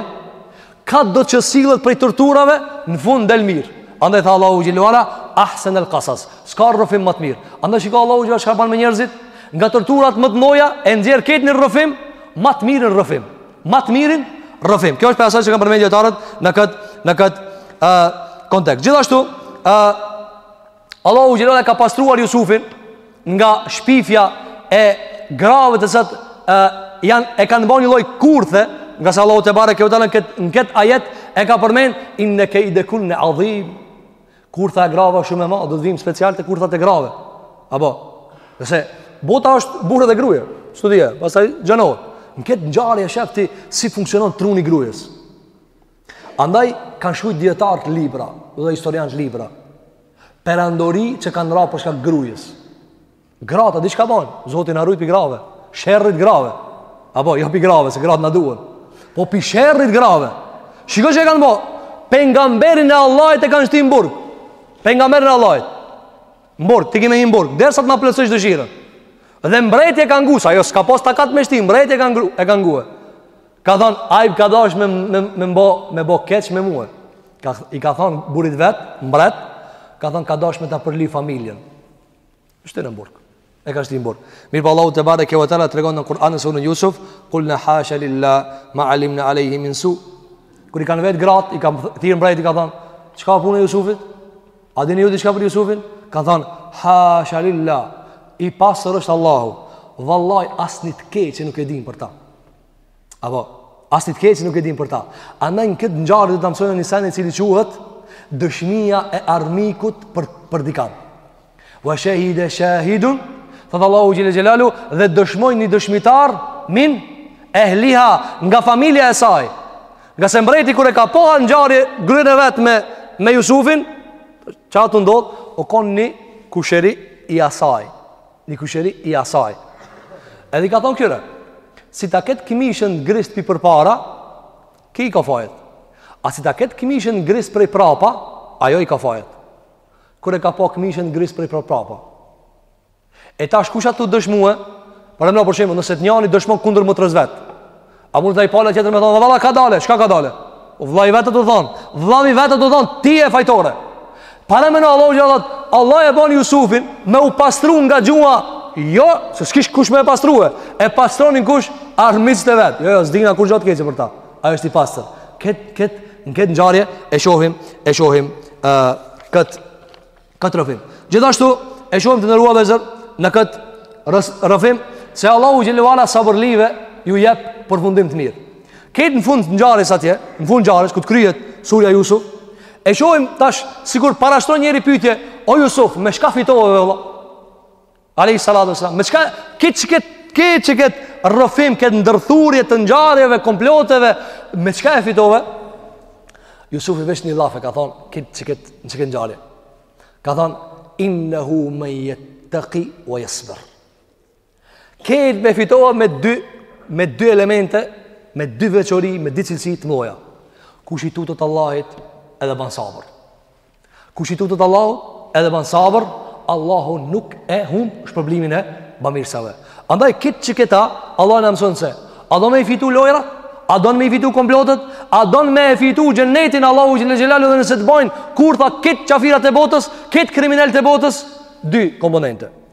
kado që sillet prej torturave, në fund del mirë. Andaj tha Allahu Xhel-le ve ala, ahsen el kasas, s'ka rrëfim më të mirë. Andaj shiko Allahu Xhel-le ve ala, çka ban me njerëzit, nga torturat më të mdhaja, e nxjerr ketë një rrëfim, më të mirin rrëfim. Më të mirin rrëfim. Kjo është prej asaj që kanë përmendur dijetarët në kët në kët ë kontekst. Gjithashtu ë Allahu xhelalu e ka pastruar Jusufin nga shpifja e grave të cilat ja kanë bën një lloj kurthe ngase Allahu tebareke ve teala në kët në kët ajet e ka përmend inne kejdekunne adhim Kurtha e grave është shumë e madhe, do të vim special te kurthat e grave. Apo, nëse bota është burrë dhe gruaja, studia, pastaj gjanohet. Në këtë ngjarje e shef ti si funksionon truni i gruas. Andaj kanë shkruajt dijetarët libra dhe historianët libra. Perandori që kanë ra për shkak gruas. Gratë, di çka bajnë, Zoti na rujt pi grave, sherrit grave, apo, jo pi grave, se gratë na duhen, po pi sherrit grave, shiko që e kanë bo, pejgamberin e Allahit e kanë shti në burg, pejgamberin e Allahit, në burg, ti ki me hi në burg, derisa t'ma plotësojsh dëshirën, dhe mbretin e ka nguc, ajo s'ka pas takat me shti, mbretin e ka ngu, e ka nguc, ka thonë, ai ka dash me, me, me, me, me bo keq me mue, ka, i ka thonë burrit vet, mbret, ka thonë ka dash me ta përli familjen, Shtine në burg. E ka shti n'burg. Mirëpo Allahu tebareke ve teala tregon në Kur'an në suren Jusuf, kulne hasha lilla ma alimna alejhi min su. Kur i kanë vetë gratë, i ka thirrë mbreti, i ka thonë, çka puna e Jusufit? A dini ju diçka për Jusufin? Kanë thonë, hasha lilla, i pastër është Allahu. Vallaj, asnjë të keqe nuk e dim për ta. Apo, asnjë të keqe nuk e dim për ta. Andaj në këtë ngjarje do ta mësojmë një sen i cili quhet, dëshmia e armikut për, për dikan. Ve shehide shahidun, thotë Allahu xhel-le xhelaluhu, dhe dëshmoi një dëshmitar, min ehliha, nga familja e saj. Ngase mbreti kur e ka pa at ngjarje, gruen e vet me, me Jusufin, çka â tu ndodhë, u konë një kusheri i asaj. Një kusheri i asaj. Edhe i ka thonë kqyre, si ta ketë këmishën grist pi përpara, ky i ka fajet. A si ta ketë këmishën grist prej prapa, ajo i ka fajet. Kur e ka pa këmishën grist prej prapa. E tash kush â tu dëshmue, paramendo për shembull, nëse të njani dëshmon kundër motrës vet. A mundet ajo pala tjetër me thonë, valla ka dale, çka ka dale? O vllai i vet tu thonë, vllai i vet tu thonë, ti je fajtore. Paramendo Allahu xhel-le, Allahu e bon Jusufin me u pastru nga gjuha, jo, se s'kish kush me e pastru e, e pastronin kush armiqtë e vet, jo, jo, s'dina kurrgja të keqe për ta, ai është i pastër. Këtë, këtë, në këtë ngjarje, e shohim, e shohim, uh, këtë, Këtë rrëfim Gjithashtu e shohim të nderuar vllezër Në këtë rrëfim Se Allahu xhel-le ve ala sabërlive Ju jep përfundim të mirë Këtë në fund ngjarjes atje Në fund ngjarjes kur të kryhet surja Jusuf E shohim tash sikur parashtron njeri pytje O Jusuf me çka fitove dhe Allah Alejhi salatu ue selam. Me çka ket që këtë ket që këtë rrëfim këtë ndërthurje të ngjarjeve komploteve me çka e fitove? Jusufi veç një llaf e ka thon ket që këtë që ket ngjarje. Ka thon innehu men yattaqi wa yasbir. Këtë e fitova me dy me dy elemente, me dy veçori, me dy cilësi të mëdha. Kush i tutet Allahit edhe ban sabër. Kush i tutet Allahut, edhe ban sabër, Allahu nuk e humb shpërblimin e bamirësave. Andaj këtë që këta, Allahu na mëson se, a don me i fitu lojra, a don me i fitu komplotet, a don me e fitu xhenetin Allahu xhele xhelaluhu dhe nëse të bajnë, kur tha këta qafirat e botës, këta kriminelët e botës, dy komponente.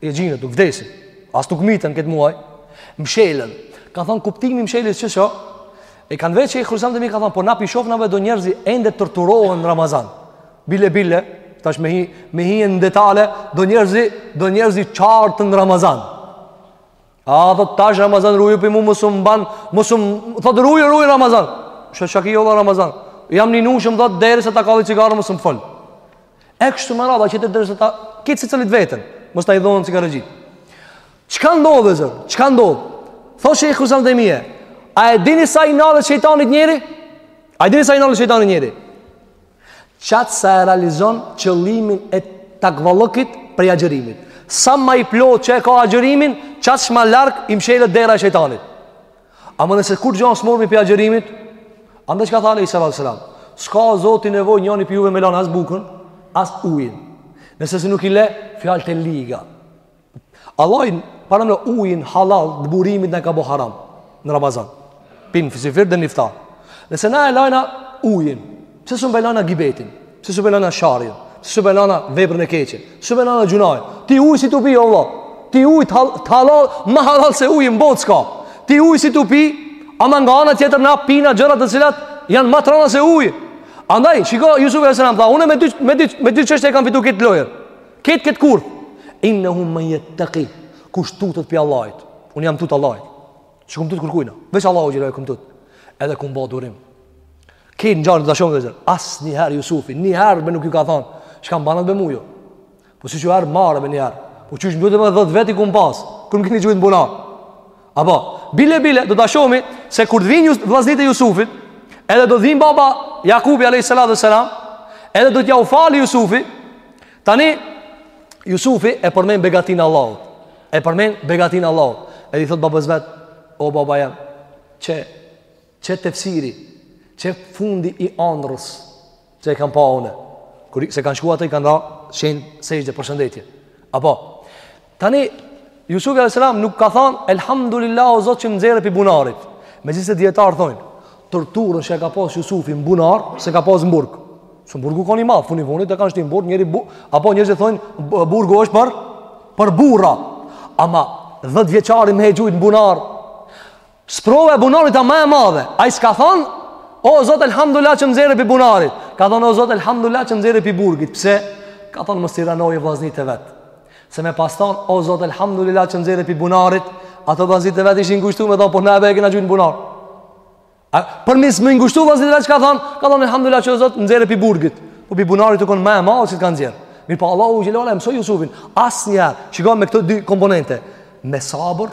E xhinët, nuk vdesin. As nuk myten këtë muaj. Mshelen. Kam thanë kuptimi i mshelies që s'ho, e kanë veç e i xhirosam të mi kam thanë, po na po i shofna do njerëzi ende torturohen në Ramazan. Bile, bile, tash me hi, me hi e në detale, do njerëzi, do njerëzi çarten në Ramazan. A thot tash Ramazan ruju pi mu mos um ban, mos um thot ruju ruju Ramazan. Ço çka ki olla Ramazan. Jam në nineshëm thot derisa ta kalli cigaren mos um fol. E kështu me radhë që derisa ta kitë secilit vetën, mos ta i dhonë cigaret gjithë. Çka ndodh zot? Çka ndodh? Thot se i kuzon dhe mie. A e dini sa i nalet shejtanit njeri? A e dini sa i nalet shejtanit njeri? Qat sa e realizon qëllimin e takvallëkut prej agjërimit. Sa ma i plot që e ka agjërimi, qat ma larg i mshelet dera e shejtanit. Ama nëse kurgjo s'marrmi prej agjërimit, andaj çka tha alejhi salatu ue selam, s'ka zoti nevoj njani pi juve me lanë as bukën, as ujin. Nëse ai nuk i le fjalët e liga. Allahi paramno ujin halal të burimit na ka bo haram në Ramazan. Pin në syfyr edhe n'iftar. Nëse na e lana ujin, pse s'po e lana gibetin, pse s'po e lana sharjen, pse s'po e lana veprën e keqe, pse s'po e lana gjynahin. Ti ujë s'je tu pi, o Allah. Ti ujë t'hallall, ma halal se ujë në botë s'ka. Ti ujë s'je tu pi, ama nga ana tjetër na pina gjëra të cilat janë ma të rona se ujë. Andaj, shiko, Jusufi alejhi selam, tha, une me dy, me dy, me dy çështje e kam fitu këtë lojë. Ket ket kur innehu men yattaqi kush i tutet pi Allahit. Un jam tut Allahit. S'ju kum tut kurkujna. Veç Allahut xh. ju kum tut. Edhe kum bo durim. Ke ngjar tash vre. As ni her Jusufi, ni her me nuk ju ka thon. Çka m'banët mu. Po s'ju hakmerret me ni her. Po qysh n'dhet vjet i kum pas. Kur m'keni gjuajt n'bunar. Apo, bile bile do ta shohmi se kur të vijnë vllaznit e Jusufit, edhe do të vijnë baba Jakubi alejhis salatu ue selam, edhe do t'jau fali Jusufi. Tani Jusufi e përmend begatinë e Allahut. E përmend begatinë e Allahut. Edhe i thot babës vet, o baba jem, qe qe tefsiri, qe fundi i andrrës. Se e kam pa une. Kur se kanë shku ato i kanë ra shenj sexhde përshëndetje. Apo tani Jusufi alejhi selam nuk ka thanë elhamdulillah o Zot që më nxerre pi bunarit. Megjithëse dijetarët thonë torturën që e ka pas Jusufi në bunar, s'e ka pas në burg. Se n'burg u kon i madh, funi funit e kanë shti n'burg, njeri bu, apo njerëzit thonë burgu është për për burra. Ama 10 vjeçari me e gjujt në bunar. Sprova e bunarit a ma e madhe Ai s'ka thonë O Zot elhamdulilah që më nxerre pi bunarit Ka thonë o Zot elhamdulilah që më nxerre pi burgit Pse? Ka thonë mos t'i ranojë vllaznit e vet Se me pas thonë o Zot elhamdulilah që më nxerre pi bunarit Ato vllaznit e vet ishin ngushtu me thonë Po ne e kena gjujt n'bunar a, Për mos me i ngushtu vllaznit e vet çka ka thonë Ka thonë elhamdulilah që o Zot më nxerre pi burgit Po pi bunarit u kon ma e madhe që të ka nxjerr Mirëpo po Allahu xhele ue ala e mësoi Jusufin Asnjëherë Shikon me këto dy komponente Me sabër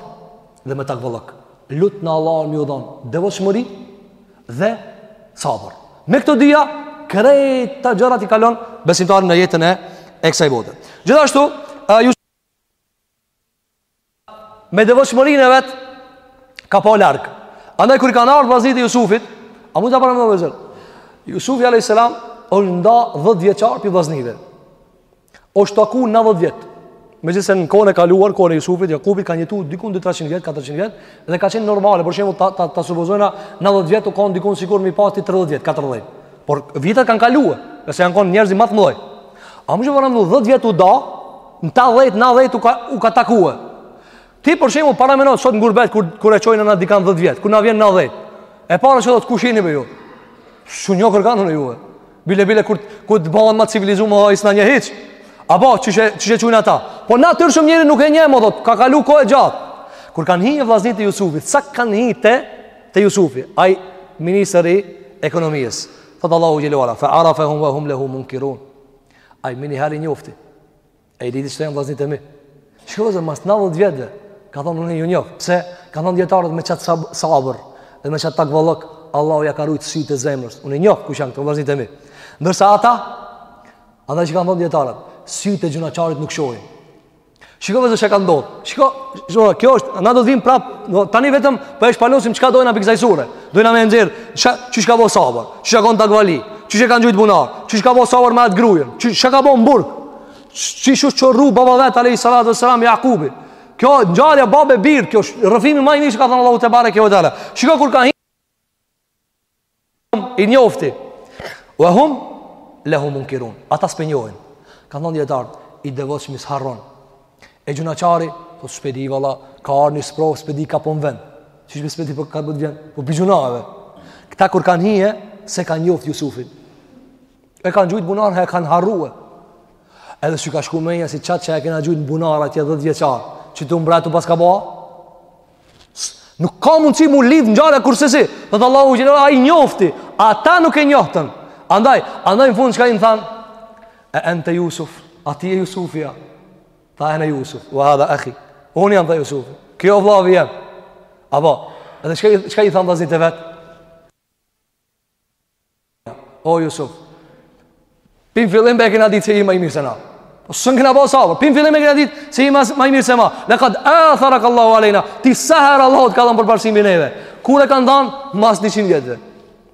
dhe me takvallëk. Lutna Allahun me u dhon devotshmëri dhe sabër. Me këto dyja krejt gjërat i kalon besimtari në jetën e e kësaj bote. Gjithashtu, a, me devotshmërinë e vet ka pa larg. Andaj kur i kanë ardh vllaznit e Jusufit, a mund ta parë më vëzhgë? Jusufi alejhi selam u nda 10 vjeçar pi vllaznive. Osht taku 90 vjet. Megjithëse në kohën e kaluar, kohën e Jusufit, Jakubit kanë jetu diku 300 vjet, 400 vjet, dhe ka qenë normale, për shembull ta ta, ta supozojna 90 vjet u kon diku sikur me i pas ti 30 vjet, 40. Por vitet kanë kaluar, nëse janë kanë njerëz më të mëdhenj. A mund të vëram 10 vjet u da, në 80, 90 u ka u ka takuar. Ti për shembull paramendo sot n'gurbet kur kur e çojnë na dikan 10 vjet, kur na vjen 90. E para që thot kush jini ju. S'ju njoh kërkan unë juve. Bile bile kur kur të bahen ma të civilizu mo as na njeh hiç. Apo çish e çish e qujn ata. Po natyrshëm njeri nuk e njeh më dot, ka kalu kohë e gjatë. Kur kanë hi vllaznit e Jusufit, sa kanë hi te te Jusufi, ai ministër i ekonomisë. Thot Allahu xhele ue ala, fa arafahum wa hum lahu munkirun. Ai meniherë i njofti. E diti që këta janë vllaznit e mi? Shiko vllezër, mas 90 vjetëve, ka thonë unë ju njoh. Pse? Kanë thonë dijetarët me qatë sab sabër dhe me qatë takvalëk, Allahu ia ka rujtë sytë e zemrës. Unë njoh, ku janë këto vllaznit e mi? Ndërsa ata, ata çka kanë thonë dijetarët, sytë e gjynahqarit nuk shohin. Shiko vllezër çka ka ndodhë. Shiko, shiko, kjo është, na do vim prap, no, tani vetëm, për po e shpalosim çka dojna pi kësaj sure. Dojna me nxjerr, çish çish ka bo sabër, çish ka konë takvali, çish e kanë gjujt n'bunar, çish ka bo sabër me atë grujën, çish ka bo n'burg. Qysh u qorru baba vet alayhis salatu wassalam Jakubi. Kjo ngjarja babë bir, kjo rrëfimi më i mirë që ka thënë Allahu tebareke ve teala. Shiko kur ka hi, i njofti. Wa hum lahu munkirun. Ata s'pe njohin. Ka thënë dijetarët, i devotshmi s'harron. E gjynahqari, po s'pe di valla, ka ardh ni sprovë, s'pe di kah po m'vjen. Qysh be s'pe di po kah po vjen, po pi gjynahve. Këta kur kanë hi, s'e kanë njoftë Jusufin. E kanë gjujtë bunar, e kanë harru. Edhe s'u ka shku menja se qatë që e kena gjujtë në bunar atje dhjetëvjeçar, qitu mbret u paska ba? Nuk ka mundësi m'u lidhë ngjarja kurrsesi. Thotë Allahu xhele ve ala, ai i njofti, ata nuk e njoftën. Andaj, andaj në fund çka i kanë thanë, e ente Jusuf, a ti je Jusufi a, tha ene Jusuf, ue hadha ehi, unë jam tha Jusufi, kjo vllavi jem. Apo, edhe çka i thanë vllaznit e vet? O Jusuf pi n'fillim be e kena ditë se je ma i mirë se na Po s'un kena bo sabër Pi në fillim e kena ditë se je ma i mirë se na Le kad atherak Allahu alejna Ti saher Allahu të ka dhënë përparësi mi neve Kur e kanë thanë mas njëqind vjetëve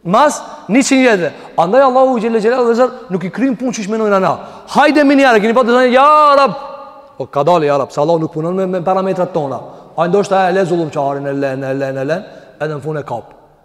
Mas njëqind vjetëve Andaj Allahu xhele xhele ve azze Nuk i kryn punët qysh menojna na Hajde menjëherë Kini pa të zanjë Ja rab O kadale ja rab Se Allahu nuk punon me, me parametrat tona Ai ndoshta e le zullumqarin e le, e le, e le Edhe në fun e kap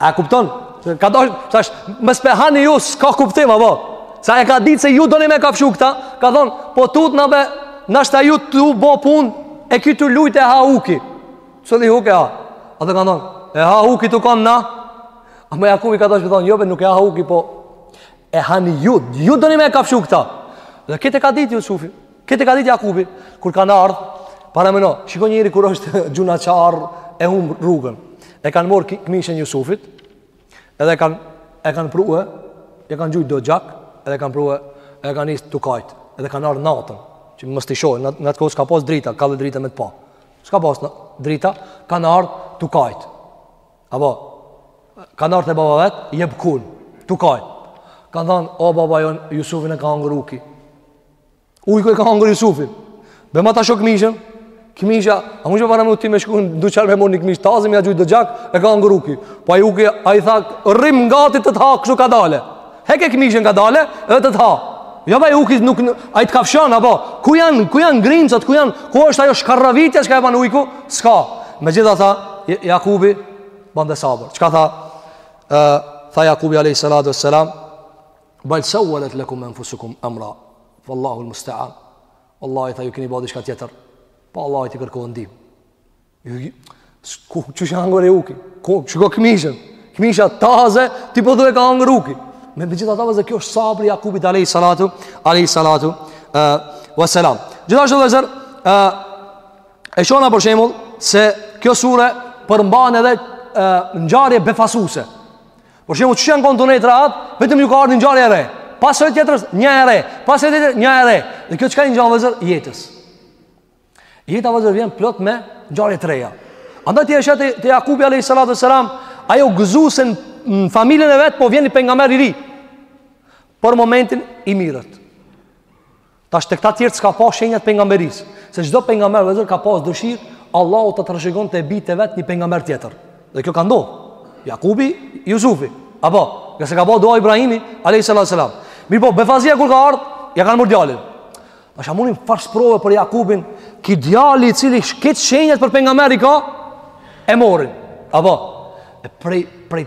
A kupton? Ka dash, tash mos pe hani ju s'ka kuptim apo? Se e ka ditë se ju doni me kafshu këta, ka thon, po tutna be, nashta ju tu bo punë e ky tu lujt e ha uki. Cili uk e ha? Edhe ka thon, e ha uki tu kon na? Ama Jakubi ka dash me thon, jo be nuk e ha uki po e hani ju, ju doni me kafshu këta. Dhe këtë ka ditë Jusufi, Këtë ka ditë Jakubi, kur kanë ardhë, parameno, shiko njeri kur është gjynahqar e hum rrugën, e kanë morë këmishën Jusufit, edhe e kanë, e kanë pru, e kanë gjujtë do gjak, edhe e kanë pru, e kanë nis tu kajtë, edhe kanë ardhë natën, që mos t'i shohë, në, në atë kohë s'ka pas drita, kallë drita me të pa, s'ka pas në, drita, kanë ardhë tu kajtë, apo, kanë ardhë te baba vet, jebkun, tu kajtë, kanë thanë, o baba jonë, Jusufin e ka hangër uki, Ujku e ka hangër Jusufin. Bema ta shoh kmishën. Këmisha, a mund ta parameno ti me shku n'duçan me marr ni këmish taze m'ja gjujt do gjak e ka hangër uki. Po ai uki i tha rri m'ngati të të ha kështu kadale. Heke këmishën kadale edhe të të ha. Jo be ai uki nuk ai të kafshon apo ku janë ku janë grimcat ku janë ku është ajo shkarravitja që ka ba ujku? S'ka. Megjithatë Jakubi bante sabër. Çka tha? Ë tha Jakubi alayhis salatu wassalam Bal sawalat lakum anfusukum amra. Wallahu almusta'an. Wallahi tha ju keni ba diçka tjetër. Po Allahit i kërkohet ndihmë. Ju ku qysh e hangër uki? Ku çu ka këmishën? Këmisha taze, ti po thu e ka hangër uki. Megjithatë vllezër kjo është sabri i Jakubit alayhi salatu, alayhi salatu. ë wa salam. Gjithashtu vllezër, ë e shona për shembull se kjo sure përmban edhe ë ngjarje befasuese. Për shembull sa janë konë tu nejtë rahat, vetëm ju ka ardhë një ngjarje e re. Pas asaj tjetrës, një e re. Pas asaj tjetrës, një e re. Dhe kjo çka i ngjan vllezër, jetës. Jeta vllezër vjen plot me ngjarje të reja. Andaj ti e sheh te Jakubi a.s. Ai u gëzu se në familjen e vet, po vjen një pejgamber i ri. Për momentin i mirret. Tash te këta tjerë s'ka pa shenja të pejgamberisë, se çdo pejgamber vllezër ka pas dëshirë Allahu ta trashëgon te bijtë e vet një pejgamber tjetër. Dhe kjo ka ndodhur. Jakubi, Jusufi, apo, ngase ka ba dua Ibrahimi, alayhis salam. Mirëpo befazia kur ka ardhur, ja kanë marrë djalin. Tash a mundi far sprove për Jakubin, ki djali i cili shkit shenjat për pejgamberi ka e morën. Apo, e prej prej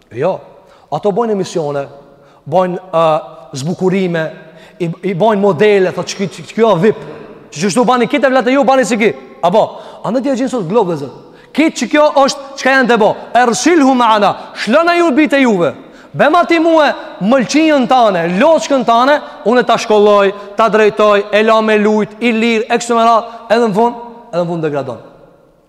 Jo, ato bojnë emisione, bojnë uh, zbukurime, i, i bojnë modele, thot që kjo vip, qe qishtu bani kitë vlla edhe ju, bani si ki. Apo, anë të tja gjinë sot glob vllezër. Kitë që kjo është, çka janë tu bo, ersilhu meana, shlonaju bijtë e juve, bema ti mue mëlçinë tane, loçkën tane, unë ta shkolloj, ta drejtoj, e la me lujt, i lirë, e kështu me radhë, edhe në fund, edhe në fund degradon.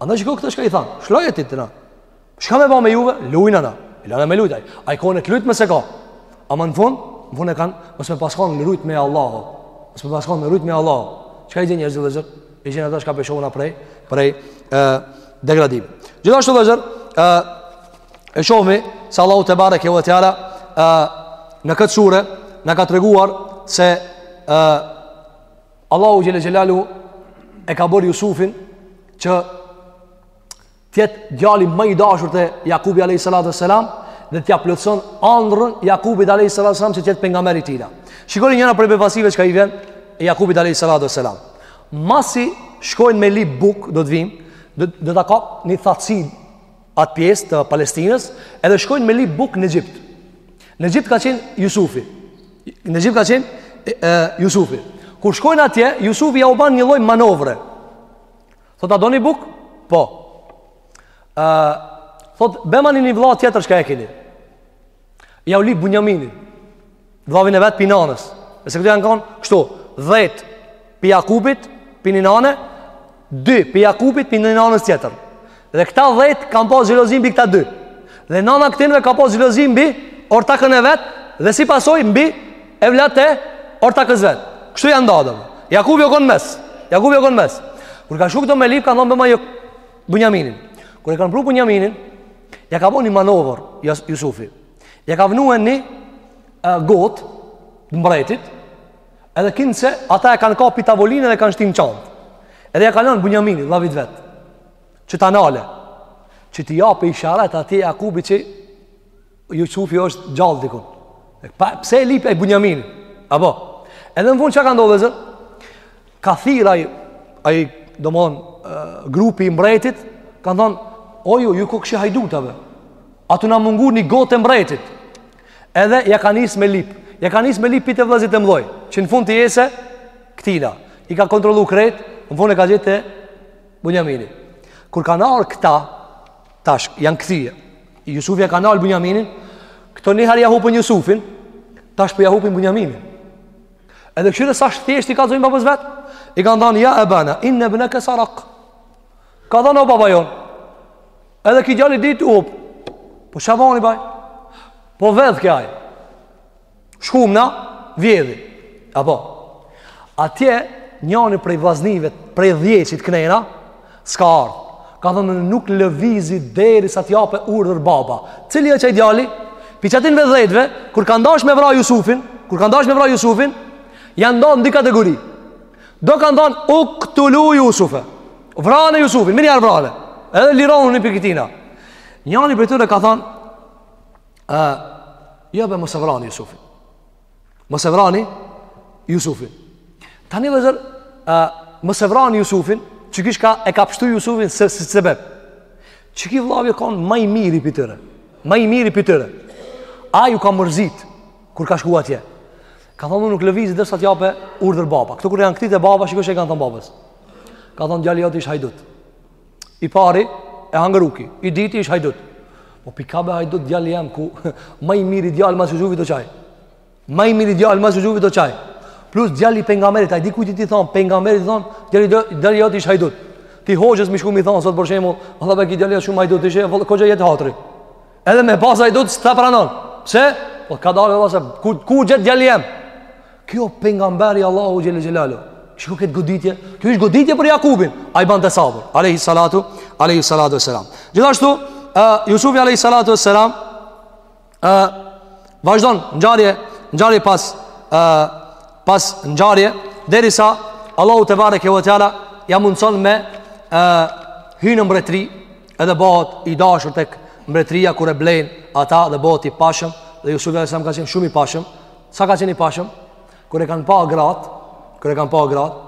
Andaj shiko këta çka i thanë. Shloje ti te na. Çka me ba me juve? Lujna na. Lana me lujt ai. Ai kone të lut më se ka. Ama në fund, në fund e kanë, mos me pas kon në rujt me Allahu. Mos me pas kon në rujt me Allahu. Çka i gjen njerëzit vëzhgë? I gjen ata çka pësojnë prej, prej ë degradimi. Gjithashtu vllezër, ë e shohmi se Allahu tebareke ve teala ë në këtë sure na ka treguar se ë Allahu xhele xhelaluhu e ka bërë Jusufin që t'jetë djali ma i dashur te Jakubi a.s. dhe t'ja plotëson andrrën Jakubit a.s. që t'jetë pejgamber i tina. Shikoni njëna prej befasive çka i vjen Jakubit a.s. Masi shkojnë me lyp bukë, do të vijë, do, do ta kap një thatësi atë pjesë të Palestinës, edhe shkojnë me lyp bukë në Egjipt. Në Egjipt ka qenë Jusufi. Në Egjipt ka qenë Jusufi. Kur shkojnë atje, Jusufi ja u ban një lloj manovre. Thot, a doni bukë? Po. E, thot, bemani një vlla tjetër shka e kini. Ja u lyp Bunjaminin. Vllavin e vet pi nanës. E se këta janë konë, kështu, dhejtë pi Jakubit, pi një nane, Dy, pi Jakubit, pi një nanës tjetër. Dhe këta dhejt kanë pas xhelozi mbi këta dy. Dhe nana këtinve ka pas xhelozi mbi ortakën e vet dhe si pasojë mbi evlat e ortakës vet. Kështu janë dadëm. Jakubi o konë n'mes. Jakubi o konë n'mes. Kur kanë shku këto me lip, ka thanë bjerma, jo, Bunjaminin. Kur e kanë pru Bunjaminin, ja ka bo një manovër Jusufi. Ja ka venue një uh, gotë t'mbretit, Edhe kinse ata e kanë kap pi tavoline dhe e kanë shti në çantë. Edhe ja ka lënë Bunjaminit, vllavit vet. Që ta nale. Që t'i jape isharet atje Jakubit që Jusufi është gjallë dikun. E, pa, pse e lipi aj Bunjaminin? Apo? Edhe në fund ça ka ndodh e zër? Ka thirr ai, ai domethonë, grupi i mbretit, ka thonë, o ju, ju kokshi hajduta be. Aty na mungu një gotë e mbretit. Edhe ja ka nis me lip. Ja ka nis me lip pi te vllazit e mëdhoj, që në fund të jese këtina. I ka kontrollu krejt, në fund e ka gjet te Bunjamini. Kur kanë ardhur këta, tash janë kthi. Jusufi ja ka nal Bunjaminin. Këto një herë ja hupën Jusufin, tash po ja hupin Bunjaminin. Edhe kshyre sa thjesht i kallzojnë babës vet, i kanë thanë, ja ebana, inne ebneke serek. Kanë thënë o baba jonë. Edhe ki djali i ditë u hup. Po ça boni be aj? Po vedhke aj. Shku e na vjedhi. Apo? Atje, njani prej vllaznive, prej dhjetit knena, s'ka ardhë. Ka thënë nuk lëvizi derisa t'jape urdhër baba. Cili ësht qaj djali? Pi qatinve dhejtve, kur kanë dash me vra Jusufin, kur kanë dash me vra Jusufin, janë nda në dy kategori. Do kanë thonë, uktulu Jusufe. Vrane Jusufin, menihere vrane. Edhe lirohuni pi këtina. Njani prej tyre ka thonë, e, jo be mos e vrani Jusufin. Mos e vrani Jusufin. Tani vllezër, e, mos e vrani Jusufin, qiki çka e ka pështu Jusufin si, si sebep. Qiki vllavi o konë ma i miri pi tyre. Ma i miri pi tyre. Ai u ka mërzit, kur ka shku atje. Ka thonë unë nuk lëvizi derisa të jape urdhër baba. Këto kur janë kthi te baba, shiko çka i kanë thonë babës. Kanë thonë djali joti ish hajdut. I pari e hangër uki, i diti ish hajdut. Po pi ka be hajdut djali jem kur ma i miri djalë mas Jusufit qaj. Ma i miri djalë mas Jusufit qaj. Plus djali i pejgamberit, a e di kujt i thonë, pejgamberit i thonë, djali, djali joti ish hajdut. Ti hoxhës me shku m'i thonë, sot për shembull, Allah be ki djali joti shumë hajdut ishte, ko gjë jet hatri. Edhe me pas ai dot sta pranon. Pse? Po ka dalë vëllazë, ku ku gjet djali jem? Kjo pejgamberi Allahu xhel-le xhelaluhu. Shiko këtë goditje? Kjo është goditje për Jakubin. Ai bante sabër. Alayhi salatu, alayhi salatu selam. Gjithashtu, uh, Yusufi alayhi salatu selam ë uh, vazhdon ngjarje, ngjarje pas ë uh, pas ngjarje derisa Allahu tebareke ve teala ja mundson me ë uh, hy në mbretëri Edhe bohet i dashur tek mbretëria kur e blejnë ata dhe bohet i pashëm dhe Yusufi alayhis salam ka qenë shumë i pashëm. Sa ka qenë i pashëm? Kur e kanë pa grat, kur e kanë pa grat,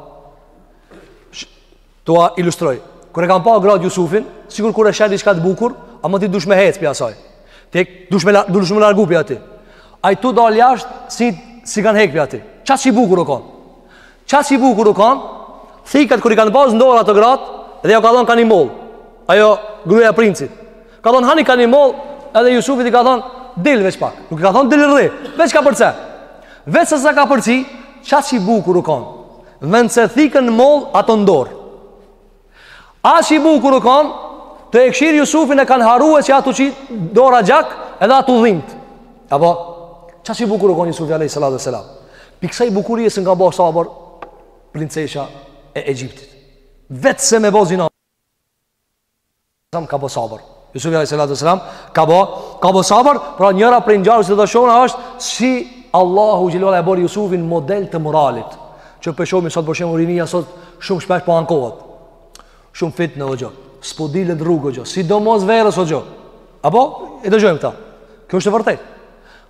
t'ua ilustroj. Kur e kanë pa grat Yusufin, sikur kur e sheh diçka të bukur, a më ti dush me hec pi asaj. Ti dush me dush me largu pi aty. Ai tu dal jashtë sy s'i kanë hek pi aty. Qaq i bukur u kon? Qaq i bukur u kon, thikat kur i kanë pas n'dorë ato gratë, dhe ju ka dhonë ka një mollë, ajo gruja e princit. Ka thonë hani ka një mollë, edhe Jusufit i ka thonë, dil veç pak, nuk i ka thonë dil rri, veç kapërce. Veç se sa kapërcy, qaq i bukur u kon, vend se thikën mollë ato n'dorë. Aq i bukur u kon, tu e kshyrë Jusufin e kanë harru që a tu u qitë dora gjak edhe a tu u dhimtë. A po, qaq i bukur u kon Jusufi alayhi salatu ve selam. Pi ksaj bukurie s'un ka bo sabër princesha e Egjiptit. Veç se me bo zina. Selam ka bo sabër. Jusufi alayhi salatu selam ka bo, ka bo sabër, pra njëra prej ngjarjeve që do shohna është si Allahu xhelalu e bori Jusufin model të moralit. Që po shohim sot për shembull rinia sot shumë shpesh po ankohet. Shumë fitne hoxhë. S'po dilet n'rrugë hoxhë. Sidomos verës hoxhë. A po i dëgjojmë këta. Kjo është e vërtetë.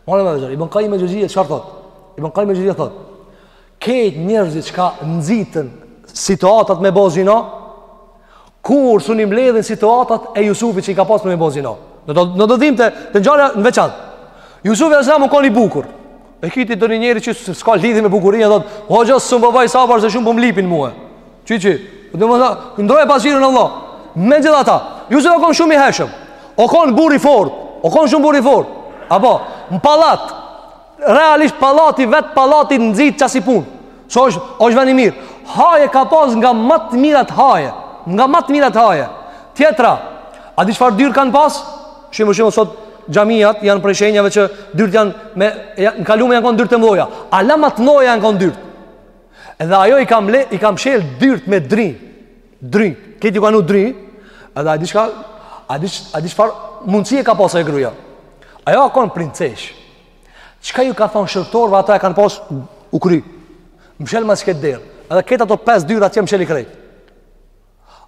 Mora më vjen. Ibn Qayyim al-Jawziyya çfarë thotë? Ibn Qayyim al-Jawziyya thotë Krejt njerëzit që nxiten situatat me bo zina, kurrë s'un i mledhin situatat e Jusufit që i ka pasë me bo zina. Në do, në do vim te, te ngjarja në veçan. Jusufi a.s. u kon i bukur. E kiti të një njeri që s'ka lidhje me bukurinë thotë, hoxhë s'un boj sabër se shumë po më lipin mue. Që që, domethonë, ndrroje pasqyrën Allah. Megjithatë, Jusufi u kon shumë i hijshëm. U kon burrë i fortë, u kon shumë burrë i fortë. A po, në pallat, Realisht pallati vet pallati nxit qasi punë. Se është, është ven i mirë. Haje ka pas nga më të mirat haje, nga më të mirat haje. Tjetra, a di çfarë dyr kanë pas? Shembull shembull sot xhamiat janë prej shenjave që dyrt janë me në kalumë janë kanë dyrt të mëdha. Ala ma të mëdha janë kanë dyrt. Edhe ajo i ka mle, i ka mshel dyrt me dryn. Dry, krejt ju ka vnu dry, edhe a di çka, a di, a di çfarë mundësie ka pasë e gruja. Ajo a konë princeshë. Çka ju ka thonë shërbtorëve, ata e kanë pasë u kry. Mshelma qët derë. Edhe krejt ato 5 dyra atje mshelli krejt.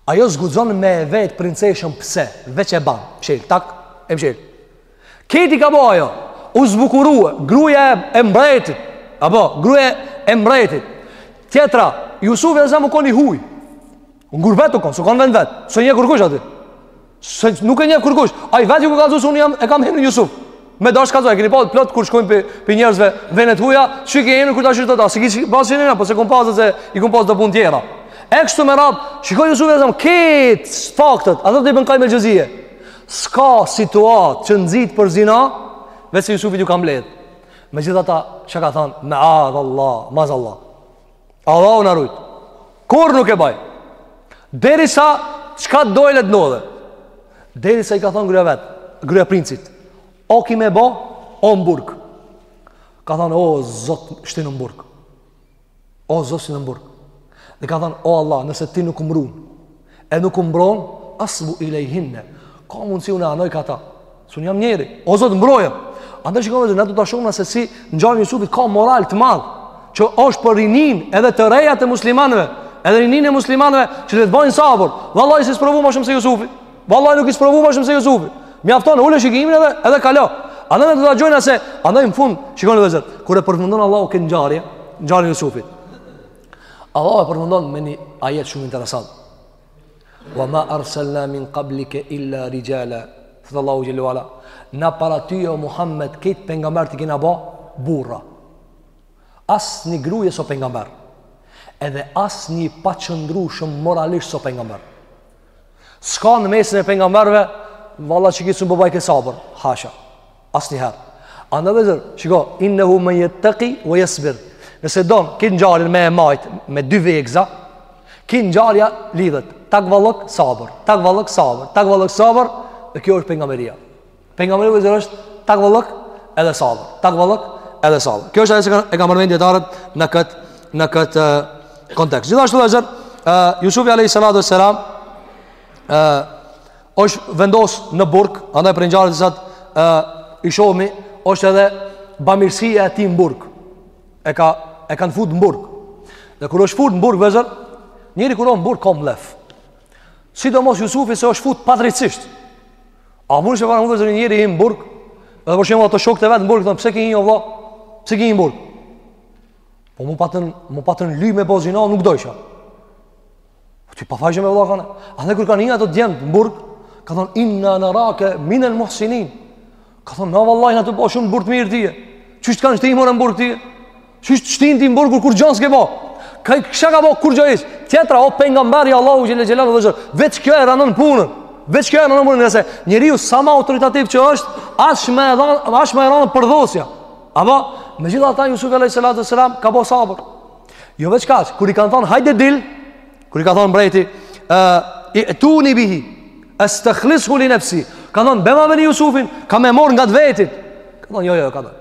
Ajo s'guxon me e vetë princeshën pëse, veç e banë. Mshele, tak, e mshel. Krejt i ka bo ajo U zbukuru Gruja e mbretit Apo Gruja e mbretit Tjetra Jusufi e zemë u kon i huj Në gurbet u konë S'u konë n'vend vet S'e njeh kërkush aty Se nuk e njeh kërkush Ai vet ju ka zhusë Unë jam e kam henu Jusuf Me dash ka zhusë E kini pa plot kur shkojnë prej njerëzve N'venet e huja Që i ke henu kërta shirë të ta S'ki pas që njëna Po se kom pas dhe se I kom pas do punë tjera E kshtu me radhë Shiko Jusufi e zemë Krejt faktet A dhe të i bënkaj me gjëzije S'ka situatë që nxit për zina, veç se Jusufit ju ka mbledhë. Megjithatë çka ka thanë, meadh Allah, maaz Allah. Allahu na rujtë. Kurrë nuk e baj. Derisa, çka të dojë le të ndodhë? Derisa i ka thanë gruja vetë, gruja princit. O ki me bo, o m'burg. Ka thanë, o, Zot, shtinëm m'burg. O Zot shtinëm m'burg. Dhe ka thënë, o Allah, nëse ti nuk m'mbron, e nuk m'mbron, asbu ilejhinne, ka mundësi unë anoj kah ata, se unë jam njeri, o Zot mbrojëm, andaj shiko vllezër, na do ta shohna se si ngjarja e Jusufit ka moral të madh, që është për rininë edhe të rejat e muslimanëve, edhe rininë e muslimanëve, që le të bojnë sabër, vallahi s'je sprovu ma shumë se Jusufi, Vallahi nuk je sprovu ma shumë se Jusufi. Mjafton ule shikimin edhe edhe kalo. Andaj na do ta ngojna se andaj në fund shikoni vllezër, kur e përfundon Allahu këtë ngjarje, ngjarjen e Jusufit. Allahu e përfundon me një ajet shumë interesant. Wa ma arsalna min qablika illa rijala. Fadallahu Allahu jelle wala. Na para ty o Muhammed krejt pejgamberët i kena bo burra. Asnjë gruje s'o pejgamber. Edhe asnjë i paqëndrueshëm moralisht s'o pejgamber. S'ka në mesin e pengamberve, valla që ky s'un po bajke sabër, hasha, asnjëherë. Andaj vllezër, shiko, innehu men jetteki, ve jesbir. Nëse don, kit ngjarjen me e majtë, me dy vegza, kjo ngjarja lidhet, takvallëk, sabër, takvallëk, sabër, takvallëk, sabër, dhe kjo është pengameria. Pejgamberia vllezër është takvallëk edhe sabër. Takvallëk edhe sabër. Kjo është ajo që e kanë përmend dijetarët në kët në kët kontekst. Gjithashtu vllezër Yusufi alayhi salatu wassalam ë është vendos në burg, andaj prej ngjarjet qi sot ë i shohmi është edhe bamirësia e tij në burg. E ka e kanë fut në burg. Dhe kur është fut në burg vllezër, njeri kur është në burg ka mllef. Sidomos Yusufi se është fut padrejtësisht. A mund të shkojë vllezër njeri në burg? Edhe për shembull ato shokët e vet në burg thonë pse ke hi, o vëlla? Pse ke hi në burg? Po mu patën, mu patën lyp me bo zina, nuk dojsha. Po ti pafajshëm, vëlla, kanë. A dhe kur kanë hi ato djemt në burg, ka thonë inna nerake minel muhsinin. Ka thonë, na vallahi na tu pa shumë burrë të mirë tye. Qysh të kanë shti more në burg tye? Qysh të shtinë ty në burg kur kurgjo s'ke bo? Ka, çka ka bo, kurgjo hiç? Tjetra, o pejgamberi i Allahut xhel-le xhelaluhu, veç kjo e randon punën. Veç kjo e randon punën, se njeriu sa ma autoritativ që është, ashtë ma e randë, ashtë ma e randë përdhosja. Apo, megjithatë Jusufi alejhi salatu selam, ka bo sabër. Jo veç kaq, kur i kanë thonë, hajde dil, kur i ka thonë mbreti, e, ituni bihi, estekhlis-hu linefsi, ka thonë, bjermeni Jusufin, kam me marrë ngat vetit. Ka thonë, jo, jo, jo, ka thonë.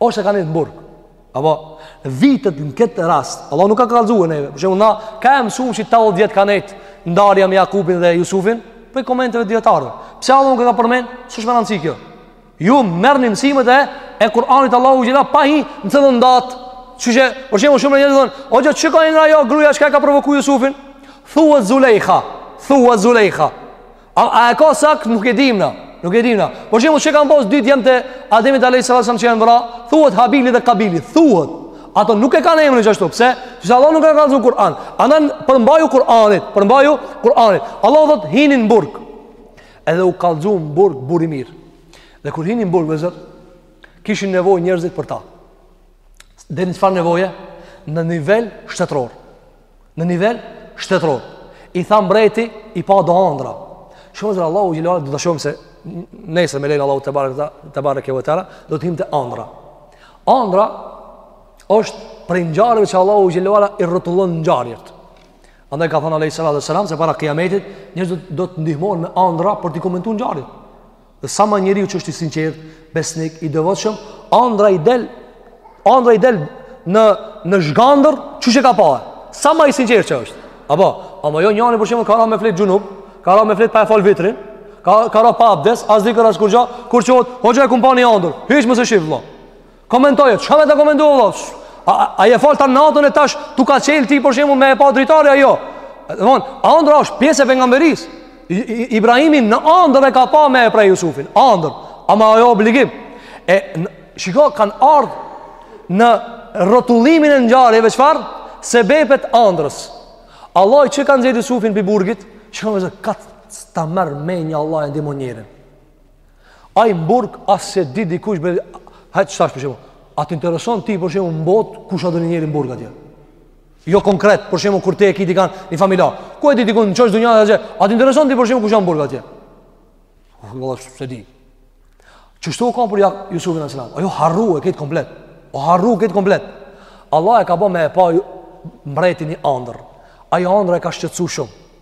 Ose ka nejt në burg. Apo vitet në këtë rast, Allah nuk ka kallzu neve. Për shembull, na ka mësuar se 80 vjet ka nejt ndarja me Jakubin dhe Jusufin, prej komenteve të dijetarëve. Pse Allah nuk e ka përmend? S'është me rëndësi kjo. Ju merrni mësimet e e Kur'anit Allahu xhel-le pa hi në cilën datë. Qysh, për shembull shumë njerëz thonë, hoxhë qysh e ka emrin ajo gruja që ka provoku Jusufin? Thuhet Zulejha, thuhet Zulejha. A, a e ka sakt nuk e dim na. Nuk e dim na. Për shembull që kanë pas dy djem të Ademit alayhis salam që janë vra, thuhet Habili dhe Kabili, thuhet. Ato nuk e kanë emrin ashtu, pse? Sepse Allah nuk e ka kallzu në Kur'an. Ana përmbaju Kur'anit, përmbaju Kur'anit. Allahu thotë hini në burg. Edhe u kallzu në burg burrë i mirë. Dhe kur hini në burg vllezër, kishin nevojë njerëzit për ta. Deri në çfarë nevoje? Në nivel shtetëror. Në nivel shtetëror. I tha mbreti i pa do andra. Shumë herë Allahu xhelalu do të shohim se nesër me lejen e Allahut tebareke ve teala do të hijmë te andra. Andra është prej ngjarjeve që Allahu xhelalu i rrotullon ngjarjet. Andaj ka thënë alejhi salatu ve selam se para kiametit njerëzit do të ndihmohen me andra për të komentuar ngjarjet. Dhe sa ma njeriu që është i sinqert, besnik, i devotshëm, andra i del, andra i del në në zhgandër, qysh e ka pa. Sa ma i sinqert që është. Apo, ama jo njani për shembull ka ra me flet xhunub, ka ra me flet pa e fal vitrin, ka ka ra pa abdes, as dhikër as kurgjo, kur çohet, hoxhë e kom pa ni andër. Hiç mos e shih vëlla. Komentoje, çka me ta komentu vlla? A, a, a je fal ti natën e tash T'u ka çelë ty për shembull me e pa dritarja ajo Domethon, Andra është pjesë e pejgamberisë Ibrahimi në andër e ka pa me e pre Jusufin Andër, ama ajo obligim E në, shiko kanë ardhë Në rotullimin e ngjarjeve çfarë Sebep i andrës Allahu që ka nxjerr Jusufin prej burgit Shiko vllezër kah Ta merr mendja Allahu e ndihmon njerin Ai në burg as s'e di dikush bre hajt për shembull. A të intereson ti për shembull në botë kush a ndonjë njeri në burg atje? Jo konkret, për shembull kur ti e ke dikan një familjar. Ku e di dikun në qosh të dunjasë atje? A të intereson ti për shembull kush janë në burg atje? Valla s'e di. Qështu o kan për Yusufin alayhi salam. Ai o harru krejt komplet. O harru krejt komplet. Allah e ka ba me e pa mbreti ni andërr. Ajo andërr e ka shqetësu shumë.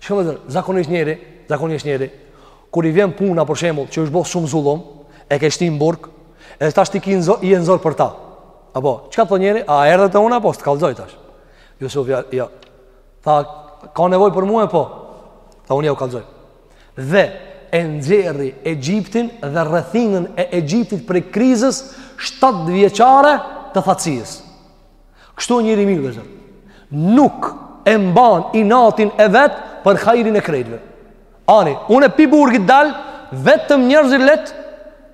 Shikoni zot, zakonisht njeri, zakonisht njeri kur i vjen puna për shembull që është bo shumë zullum, e ke shti n'burg, edhe tash ti ki, je n'zor për ta. Apo, çka thot njeri? A erdhe te unë po s'të kallzoj tash? Yusuf jo, jo. Tha, ka nevojë për mua po. Tha unë jau kallzoj. Dhe e nxjerri Egjiptin dhe rrethinën e Egjiptit prej krizës 7 vjeçare të thatësisë. Kështu njeri i mirë vllezër. Nuk e mban inatin e vet për hajrin e krejtve. Ani, une pi burgit t'dal, vetëm njerëzit let,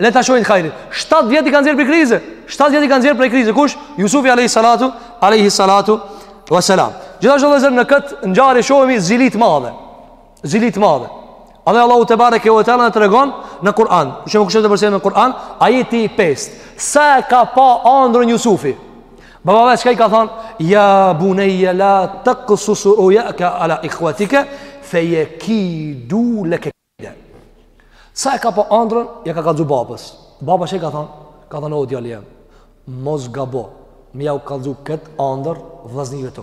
le ta shohin hajrin. 7 vjet i ka nxjerr prej krize. 7 vjet i ka nxjerr prej krize. Kush? Yusufi alayhi salatu, alayhi salatu wa salam. Gjithashtu vllezër në këtë ngjarje shohmi zili të madhe. Zili të madhe. Andaj Allahu tebareke ve teala na tregon në Kur'an. Për shembull, ku është për shembull në Kur'an, ajeti i 5. Sa e ka pa andrrën Jusufi? Baba i vet çka i ka thon? Ya bunayya la taqsus ru'yaka ala ikhwatika fayakidu laka kayda. Sa e ka pa andrrën, ja ka kallzu babës. Baba çka i ka thon? Ka thon o djali jem. Mos gabo me jau kallzu kët andërr vëllaznive tu.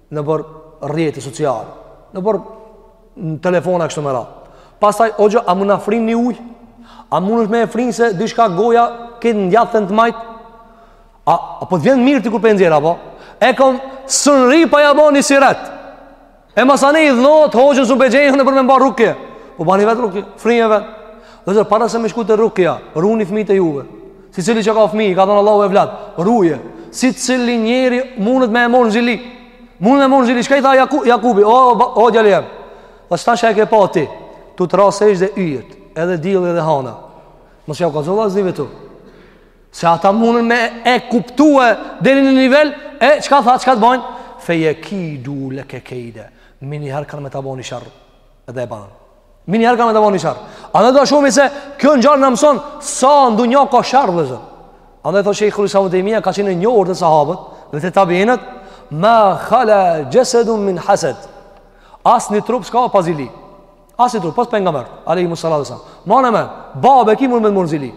nëpër rrjete sociale, nëpër telefona kështu me radhë. Pastaj, hoxhë, a mun na frin një ujë? A mun me e fry se diçka goja këtë në djathtë në të majtë? A, a po të vjen mirë ti kur po e nxjerr, apo? E kom s'un rri pa ja bo një syret. E masanej idhnohet, hoxhën s'e begen për me m'ba rukje. Po bani vetë rukje, frine vetë. Vllezër, para se me shku te rukja, runi fmitë e juve. Secili që ka fëmi, i ka dhanë Allahu evlad, ruje, secili njeri mundet me e morë në zili, munden me e morë në zili, çka i tha Jaku, Jakubi, o, o, o djali jem, qishta që e ke pa ti, tu të ra sexhde yjet, edhe dilli edhe hana, mos jau kallzo vllaznive tu, se ata munden me e kuptu deri në një nivel, e, çka tha, çka të bojnë, fejekidu leke kejda, menihere kanë me të bo ni sherr, Edhe e banë. Menihere kanë me të ba një sherr. Andaj shohim se kjo ngjarje na mëson, se në dunja ka sherr vllezër. Andaj thot Shejhul Islam Ibn Tejmia, ka qenë e njohur te sahabët, edhe te tabiinët, ma khala xhesedun min hased. Asnjë trup s'ka pa zili. Asnjë trup, pos pejgamberëve, alejhimus salatu ves selam. Ma në me, babë e ki mun me të marrë zili.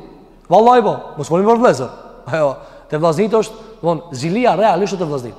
Vallahi po, mos më një mërë vllezër. Ajo, te vllaznit është, vonë, zilia realisht te vllaznit.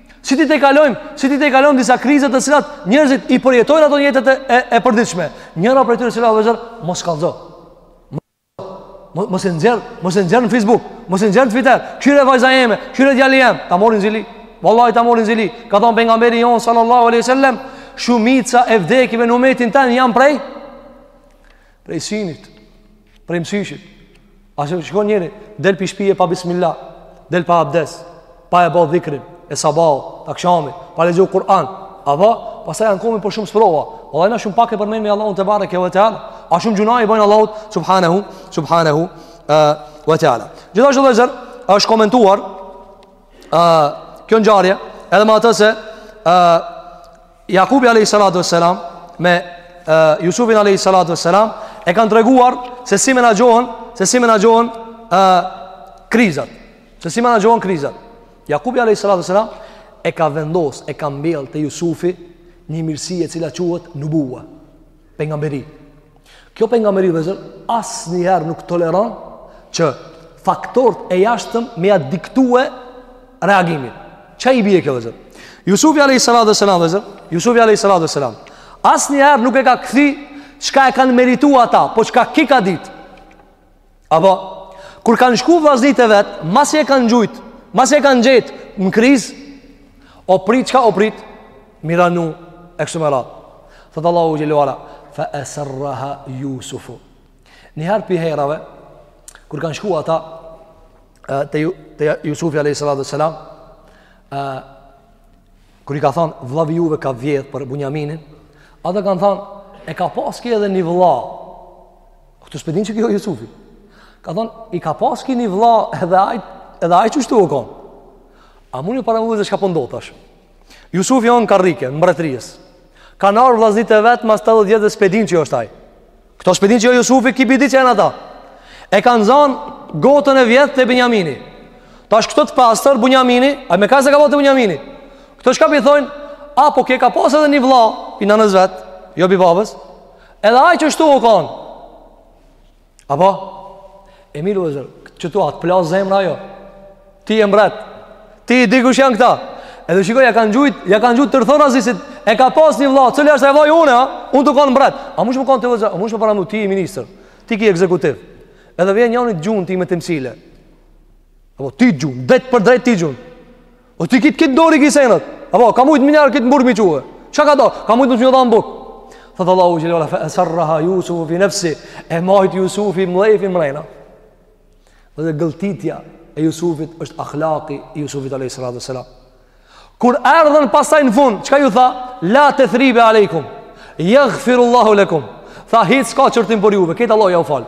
Si t'i tejkalojmë, si t'i tejkalojmë disa kriza të cilat njerëzit i përjetojnë ato në jetët e, e, e përditshme. Njëra prej tyre cila, vllezër? Mos kallzo. Mos e nxjerr, mos e nxjerr në Facebook, mos e nxjerr në Twitter. Kqyre vajza jeme, kqyre djali jem, ta morin zili. Wallahi ta morin zili. Ka thonë pejgamberi jonë sallallahu alaihi wasallam, shumica e vdekjeve në umetin tan janë prej Prej sinit, prej mësyshit. A se shiko, njeri, del prej shpije pa bismillah, del pa abdes, pa e bo dhikrin e sabahit, të akshamit, pa lexu Kur'an. A po, pastaj ankohemi për shumë sprova. Wallahi na shumë pak e përmenim Allahun tebareke ve teala. A shumë gjynah i bojmë Allahut, subhanehu, subhanehu, uh, ve teala. Gjithashtu vllezër, është komentuar, uh, kjo ngjarje, edhe me atë se, uh, Jakubi alayhi salatu wassalam me uh, Jusufin alayhi salatu wassalam e kanë treguar se si menaxhohen, se si menaxhohen uh, krizat. Se si menaxhohen krizat. Jakubi alayhi salatu wassalam e ka vendos, e ka mbjell te Jusufi një mirësi e cila quhet nubuwa. Pejgamberi. Kjo pejgamberi, vllezër, asnjëherë nuk toleron që faktorët e jashtëm me ja diktue reagimin. Çka i bje kjo, vllezër? Jusufi alayhi salatu wassalam, vllezër, Jusufi alayhi salatu wassalam, asnjëherë nuk e ka kthy çka e kanë meritu ata, po çka ky ka ditë. Apo, kur kanë shku vllaznit e vet, masi e kanë gjujtë, masi e kanë gjetë në krizë, o pritë, çka o pritë? Miranu, e kështu me radhë. Thotë Allahu xhel-le ve ala, fa esërraha Jusufu. Njëherë prej herave, kur kanë shku ata, te, ju, te Jusufi a.s. Kur i ka thonë, vllavi juve ka vjedhë për Bunjaminin, ata kanë thonë, e ka pas ky edhe një vlla, Këta s'pe din që ky o Jusufi. Ka thonë, e ka pas ky ni vlla edhe aj, edhe aj qështu o konë. A muni me paramendu çka po ndodh tash. Jusufi o në karrike të mbretërisë. Kanë ardhë vllaznit e vet mas të dhe dhe s'pe din që është aj. Këta s'pe din që o Jusufi, ky pe di që janë ata. E kanë zanë gotën e vjedht te Bunjamini. Tash këta të pastër, Bunjamini, a me kast e ka bo te Bunjamini. Këta çka po i thonë, a po ky ka pasë edhe një vlla, prej nanës vet, jo prej babës, Edhe ai qështu u konë. Apo? E mirë vllezër, qëtu a të plasë zemra a jo. Ti je mbret. Ti e di kush janë këta. Edhe shiko, ja kanë gjujt, ja kanë gjujt tërthorazi se e ka pas një vlla, cili është ai vlla? Une, a? Unë tu u konë mbret. A munesh me konë ti, vllezër, a munesh me paramendu ti je ministër. Ti ki ekzekutiv. Edhe vjen njani t'i gjun ty me temsile. Apo t'i gjun, drejtpërdrejt t'i gjun. O ti kit kit dori kisenat. Apo ka mujt m'i nxjerr n'burg mi çuve. Çka ka do? Ka mujt mos ju dhan bukë. Thot Allahu xhelala fa asarraha Yusuf fi nafsi. E majti Yusufi mllefin mrena. Dhe gëlltitja e Yusufit është akhlaqi i Yusufit alayhis salam. Kur erdhën pasaj në fund, çka ju tha? La te thribe alejkum. Yaghfirullahu lakum. Tha hiç s'ka çortim për juve, këtë Allah ja u fal.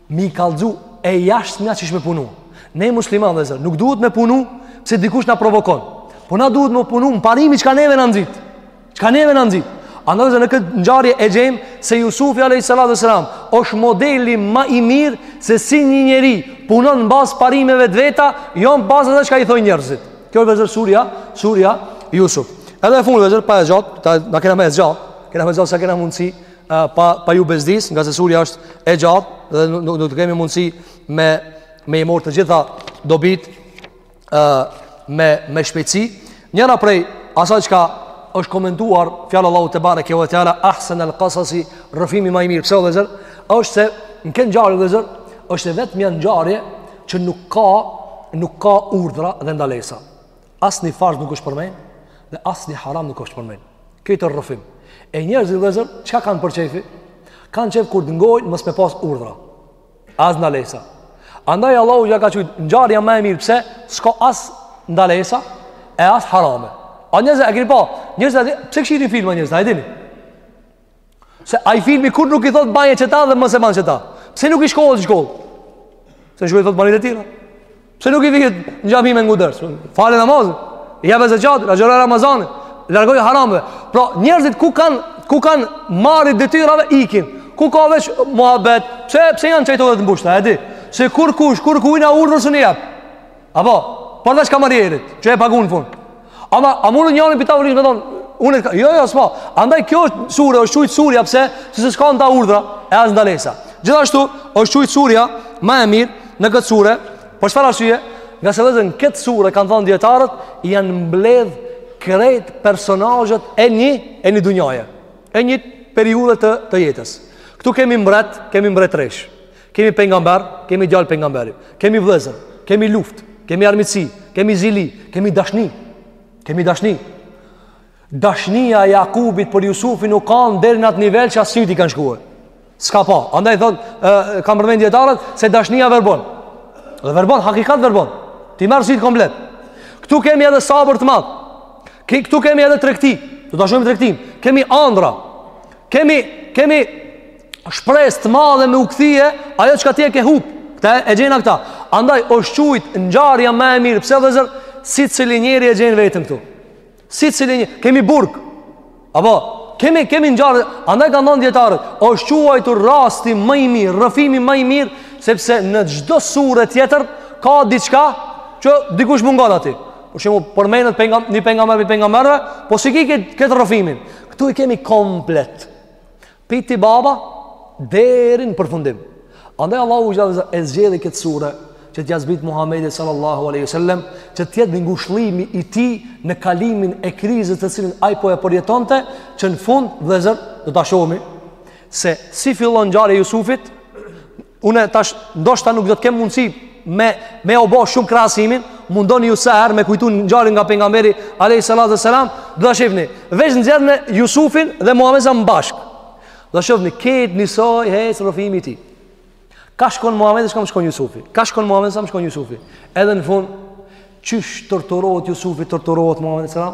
Me i kallzu e jashtë nga qysh me punu. Ne muslimant vllezër, nuk duhet me punu pse dikush na provokon. Po na duhet me punu n'parime çka neve na nxit. Çka neve na nxit. Andaj vllezër në këtë ngjarje e gjejmë se Jusufi a.s. është modeli ma i mirë se si një njeri punon në bazë parimeve të veta, jo në bazë ata çka i thojn njerëzit. Kjo është vllezër surja, surja Jusuf. Edhe n'fund vllezër, pa e zgjat, na kena me e zgjat, kena me e zgjat, sa kena mundësi, pa pa ju bezdis, nga se surja është e gjatë dhe nuk do të kemi mundësi me me i mor të gjitha dobitë me me shpejtësi. Njëra prej asaj çka është komentuar fjala Allahut te bareke ve teala ahsan al qasasi rrëfimi ma i mirë pse o vllezër është se në këtë ngjarje vllezër është e vetmja ngjarje që nuk ka nuk ka urdhra dhe ndalesa asnjë farz nuk është përmend dhe asnjë haram nuk është përmend Këtë rrëfim. E njerëzit vllezër, çka kanë për qejfi? Kanë qejf kur dëngojnë mos me pas urdhra. As ndalesa. Andaj Allahu ja ka qujt, ngjarja ma e mirë, pse? S'ka as ndalesa, e as harame. A njerëzit e kini pa, njerëzit a e di, pse kqyrin filma njerëzit, a e dini? Se ai filmi kurrë nuk i thot bane qeta dhe mos e ban qeta. Pse nuk i shkohet në shkollë? Se shkolla i thot bani detyrat. Pse nuk i vjehet në xhami me ngu ders? Fale namazin. Jepe zeqatin, agjëroje Ramazanin. Largoju harameve. Pra njerëzit ku kanë ku kanë marrë detyra ikin. Ku ka veç muhabet? Pse pse janë çajtoret të mbushta, e di? Se kurkush, kurkujna urdhër s'mun i jap. Apo, përveç kamarierit, që e pagun në fund. Ama, a mund njanin prej tavoline me thonë, unë jo, jo, s'ma. Andaj, kjo sure, është qujt surja, pse, se se s'ka n'ta urdhra, e as ndalesa. Gjithashtu, është qujt surja, ma e mirë, në këtë sure, për çfarë arsye, ngase vllezër, n'këtë sure, kanë thonë dijetarët, janë mbledh krejt personazhet e një, e një dunjaje, e një periudhe të, të jetës. Këtu kemi mbret, kemi mbretëreshë. Kemi pejgamber, kemi djalë pejgamberi. Kemi vëllezër, kemi luftë, kemi armiqësi, kemi zili, kemi dashni. Kemi dashni. Dashnia e Jakubit për Jusufin u kanë deri në atë nivel që sytë i kanë shkuar. S'ka pa. Andaj thonë, kanë përmend dijetarët se dashnia verbon. Dhe verbon hakikat verbon. T'i merr sytë komplet. Ktu kemi edhe sabër të madh. Këtu kemi edhe tregti. Do ta shohim tregtinë. Kemi andra. Kemi kemi shpresë të madhe me u kthy ajo çka ti e ke hup. Këtu e gjejna këta. Andaj osht qujt ngjarja ma e mirë. Pse vëllezër? Secili njeri e gjen veten këtu. Secili njeri. Kemi burg. Apo kemi kemi ngjarje. Andaj kanë thanë dijetarët. Osht quajtur rasti ma i mirë, rrëfimi ma i mirë sepse në çdo sure tjetër ka diçka që dikush mungon aty. Për shembull, përmendet pengam, një pengamber prej pengamberëve, po s'i ki këtë, këtë rrëfimin. Këtu i kemi komplet. Prej te baba deri në përfundim. Andaj Allahu xhallahu e zgjedhi këtë sure që t'ia zbret Muhamedit sallallahu alaihi wasallam, që të jetë ngushllimi i tij në kalimin e krizës të cilën ai po e përjetonte, që në fund vëllezër do ta shohim se si fillon ngjarja e Jusufit, Unë tash ndoshta nuk do të kem mundësi me me ju bo shumë krahasimin, mundoniu sa herë me kujtu ngjarjen nga pengamberi alejhi salatu ve selam, do ta shifni, veç nxjerrni Jusufin dhe Muhammed alejhi selam bashkë. Do ta shifni, krejt njësoj hec rrëfimi i tij. Ka shkon Muhammed alejhi selam shkon Jusufi. Ka shkon Muhammed alejhi selam shkon Jusufi. Edhe në fund, qysh torturohet Jusufi, torturohet Muhammed alejhi selam.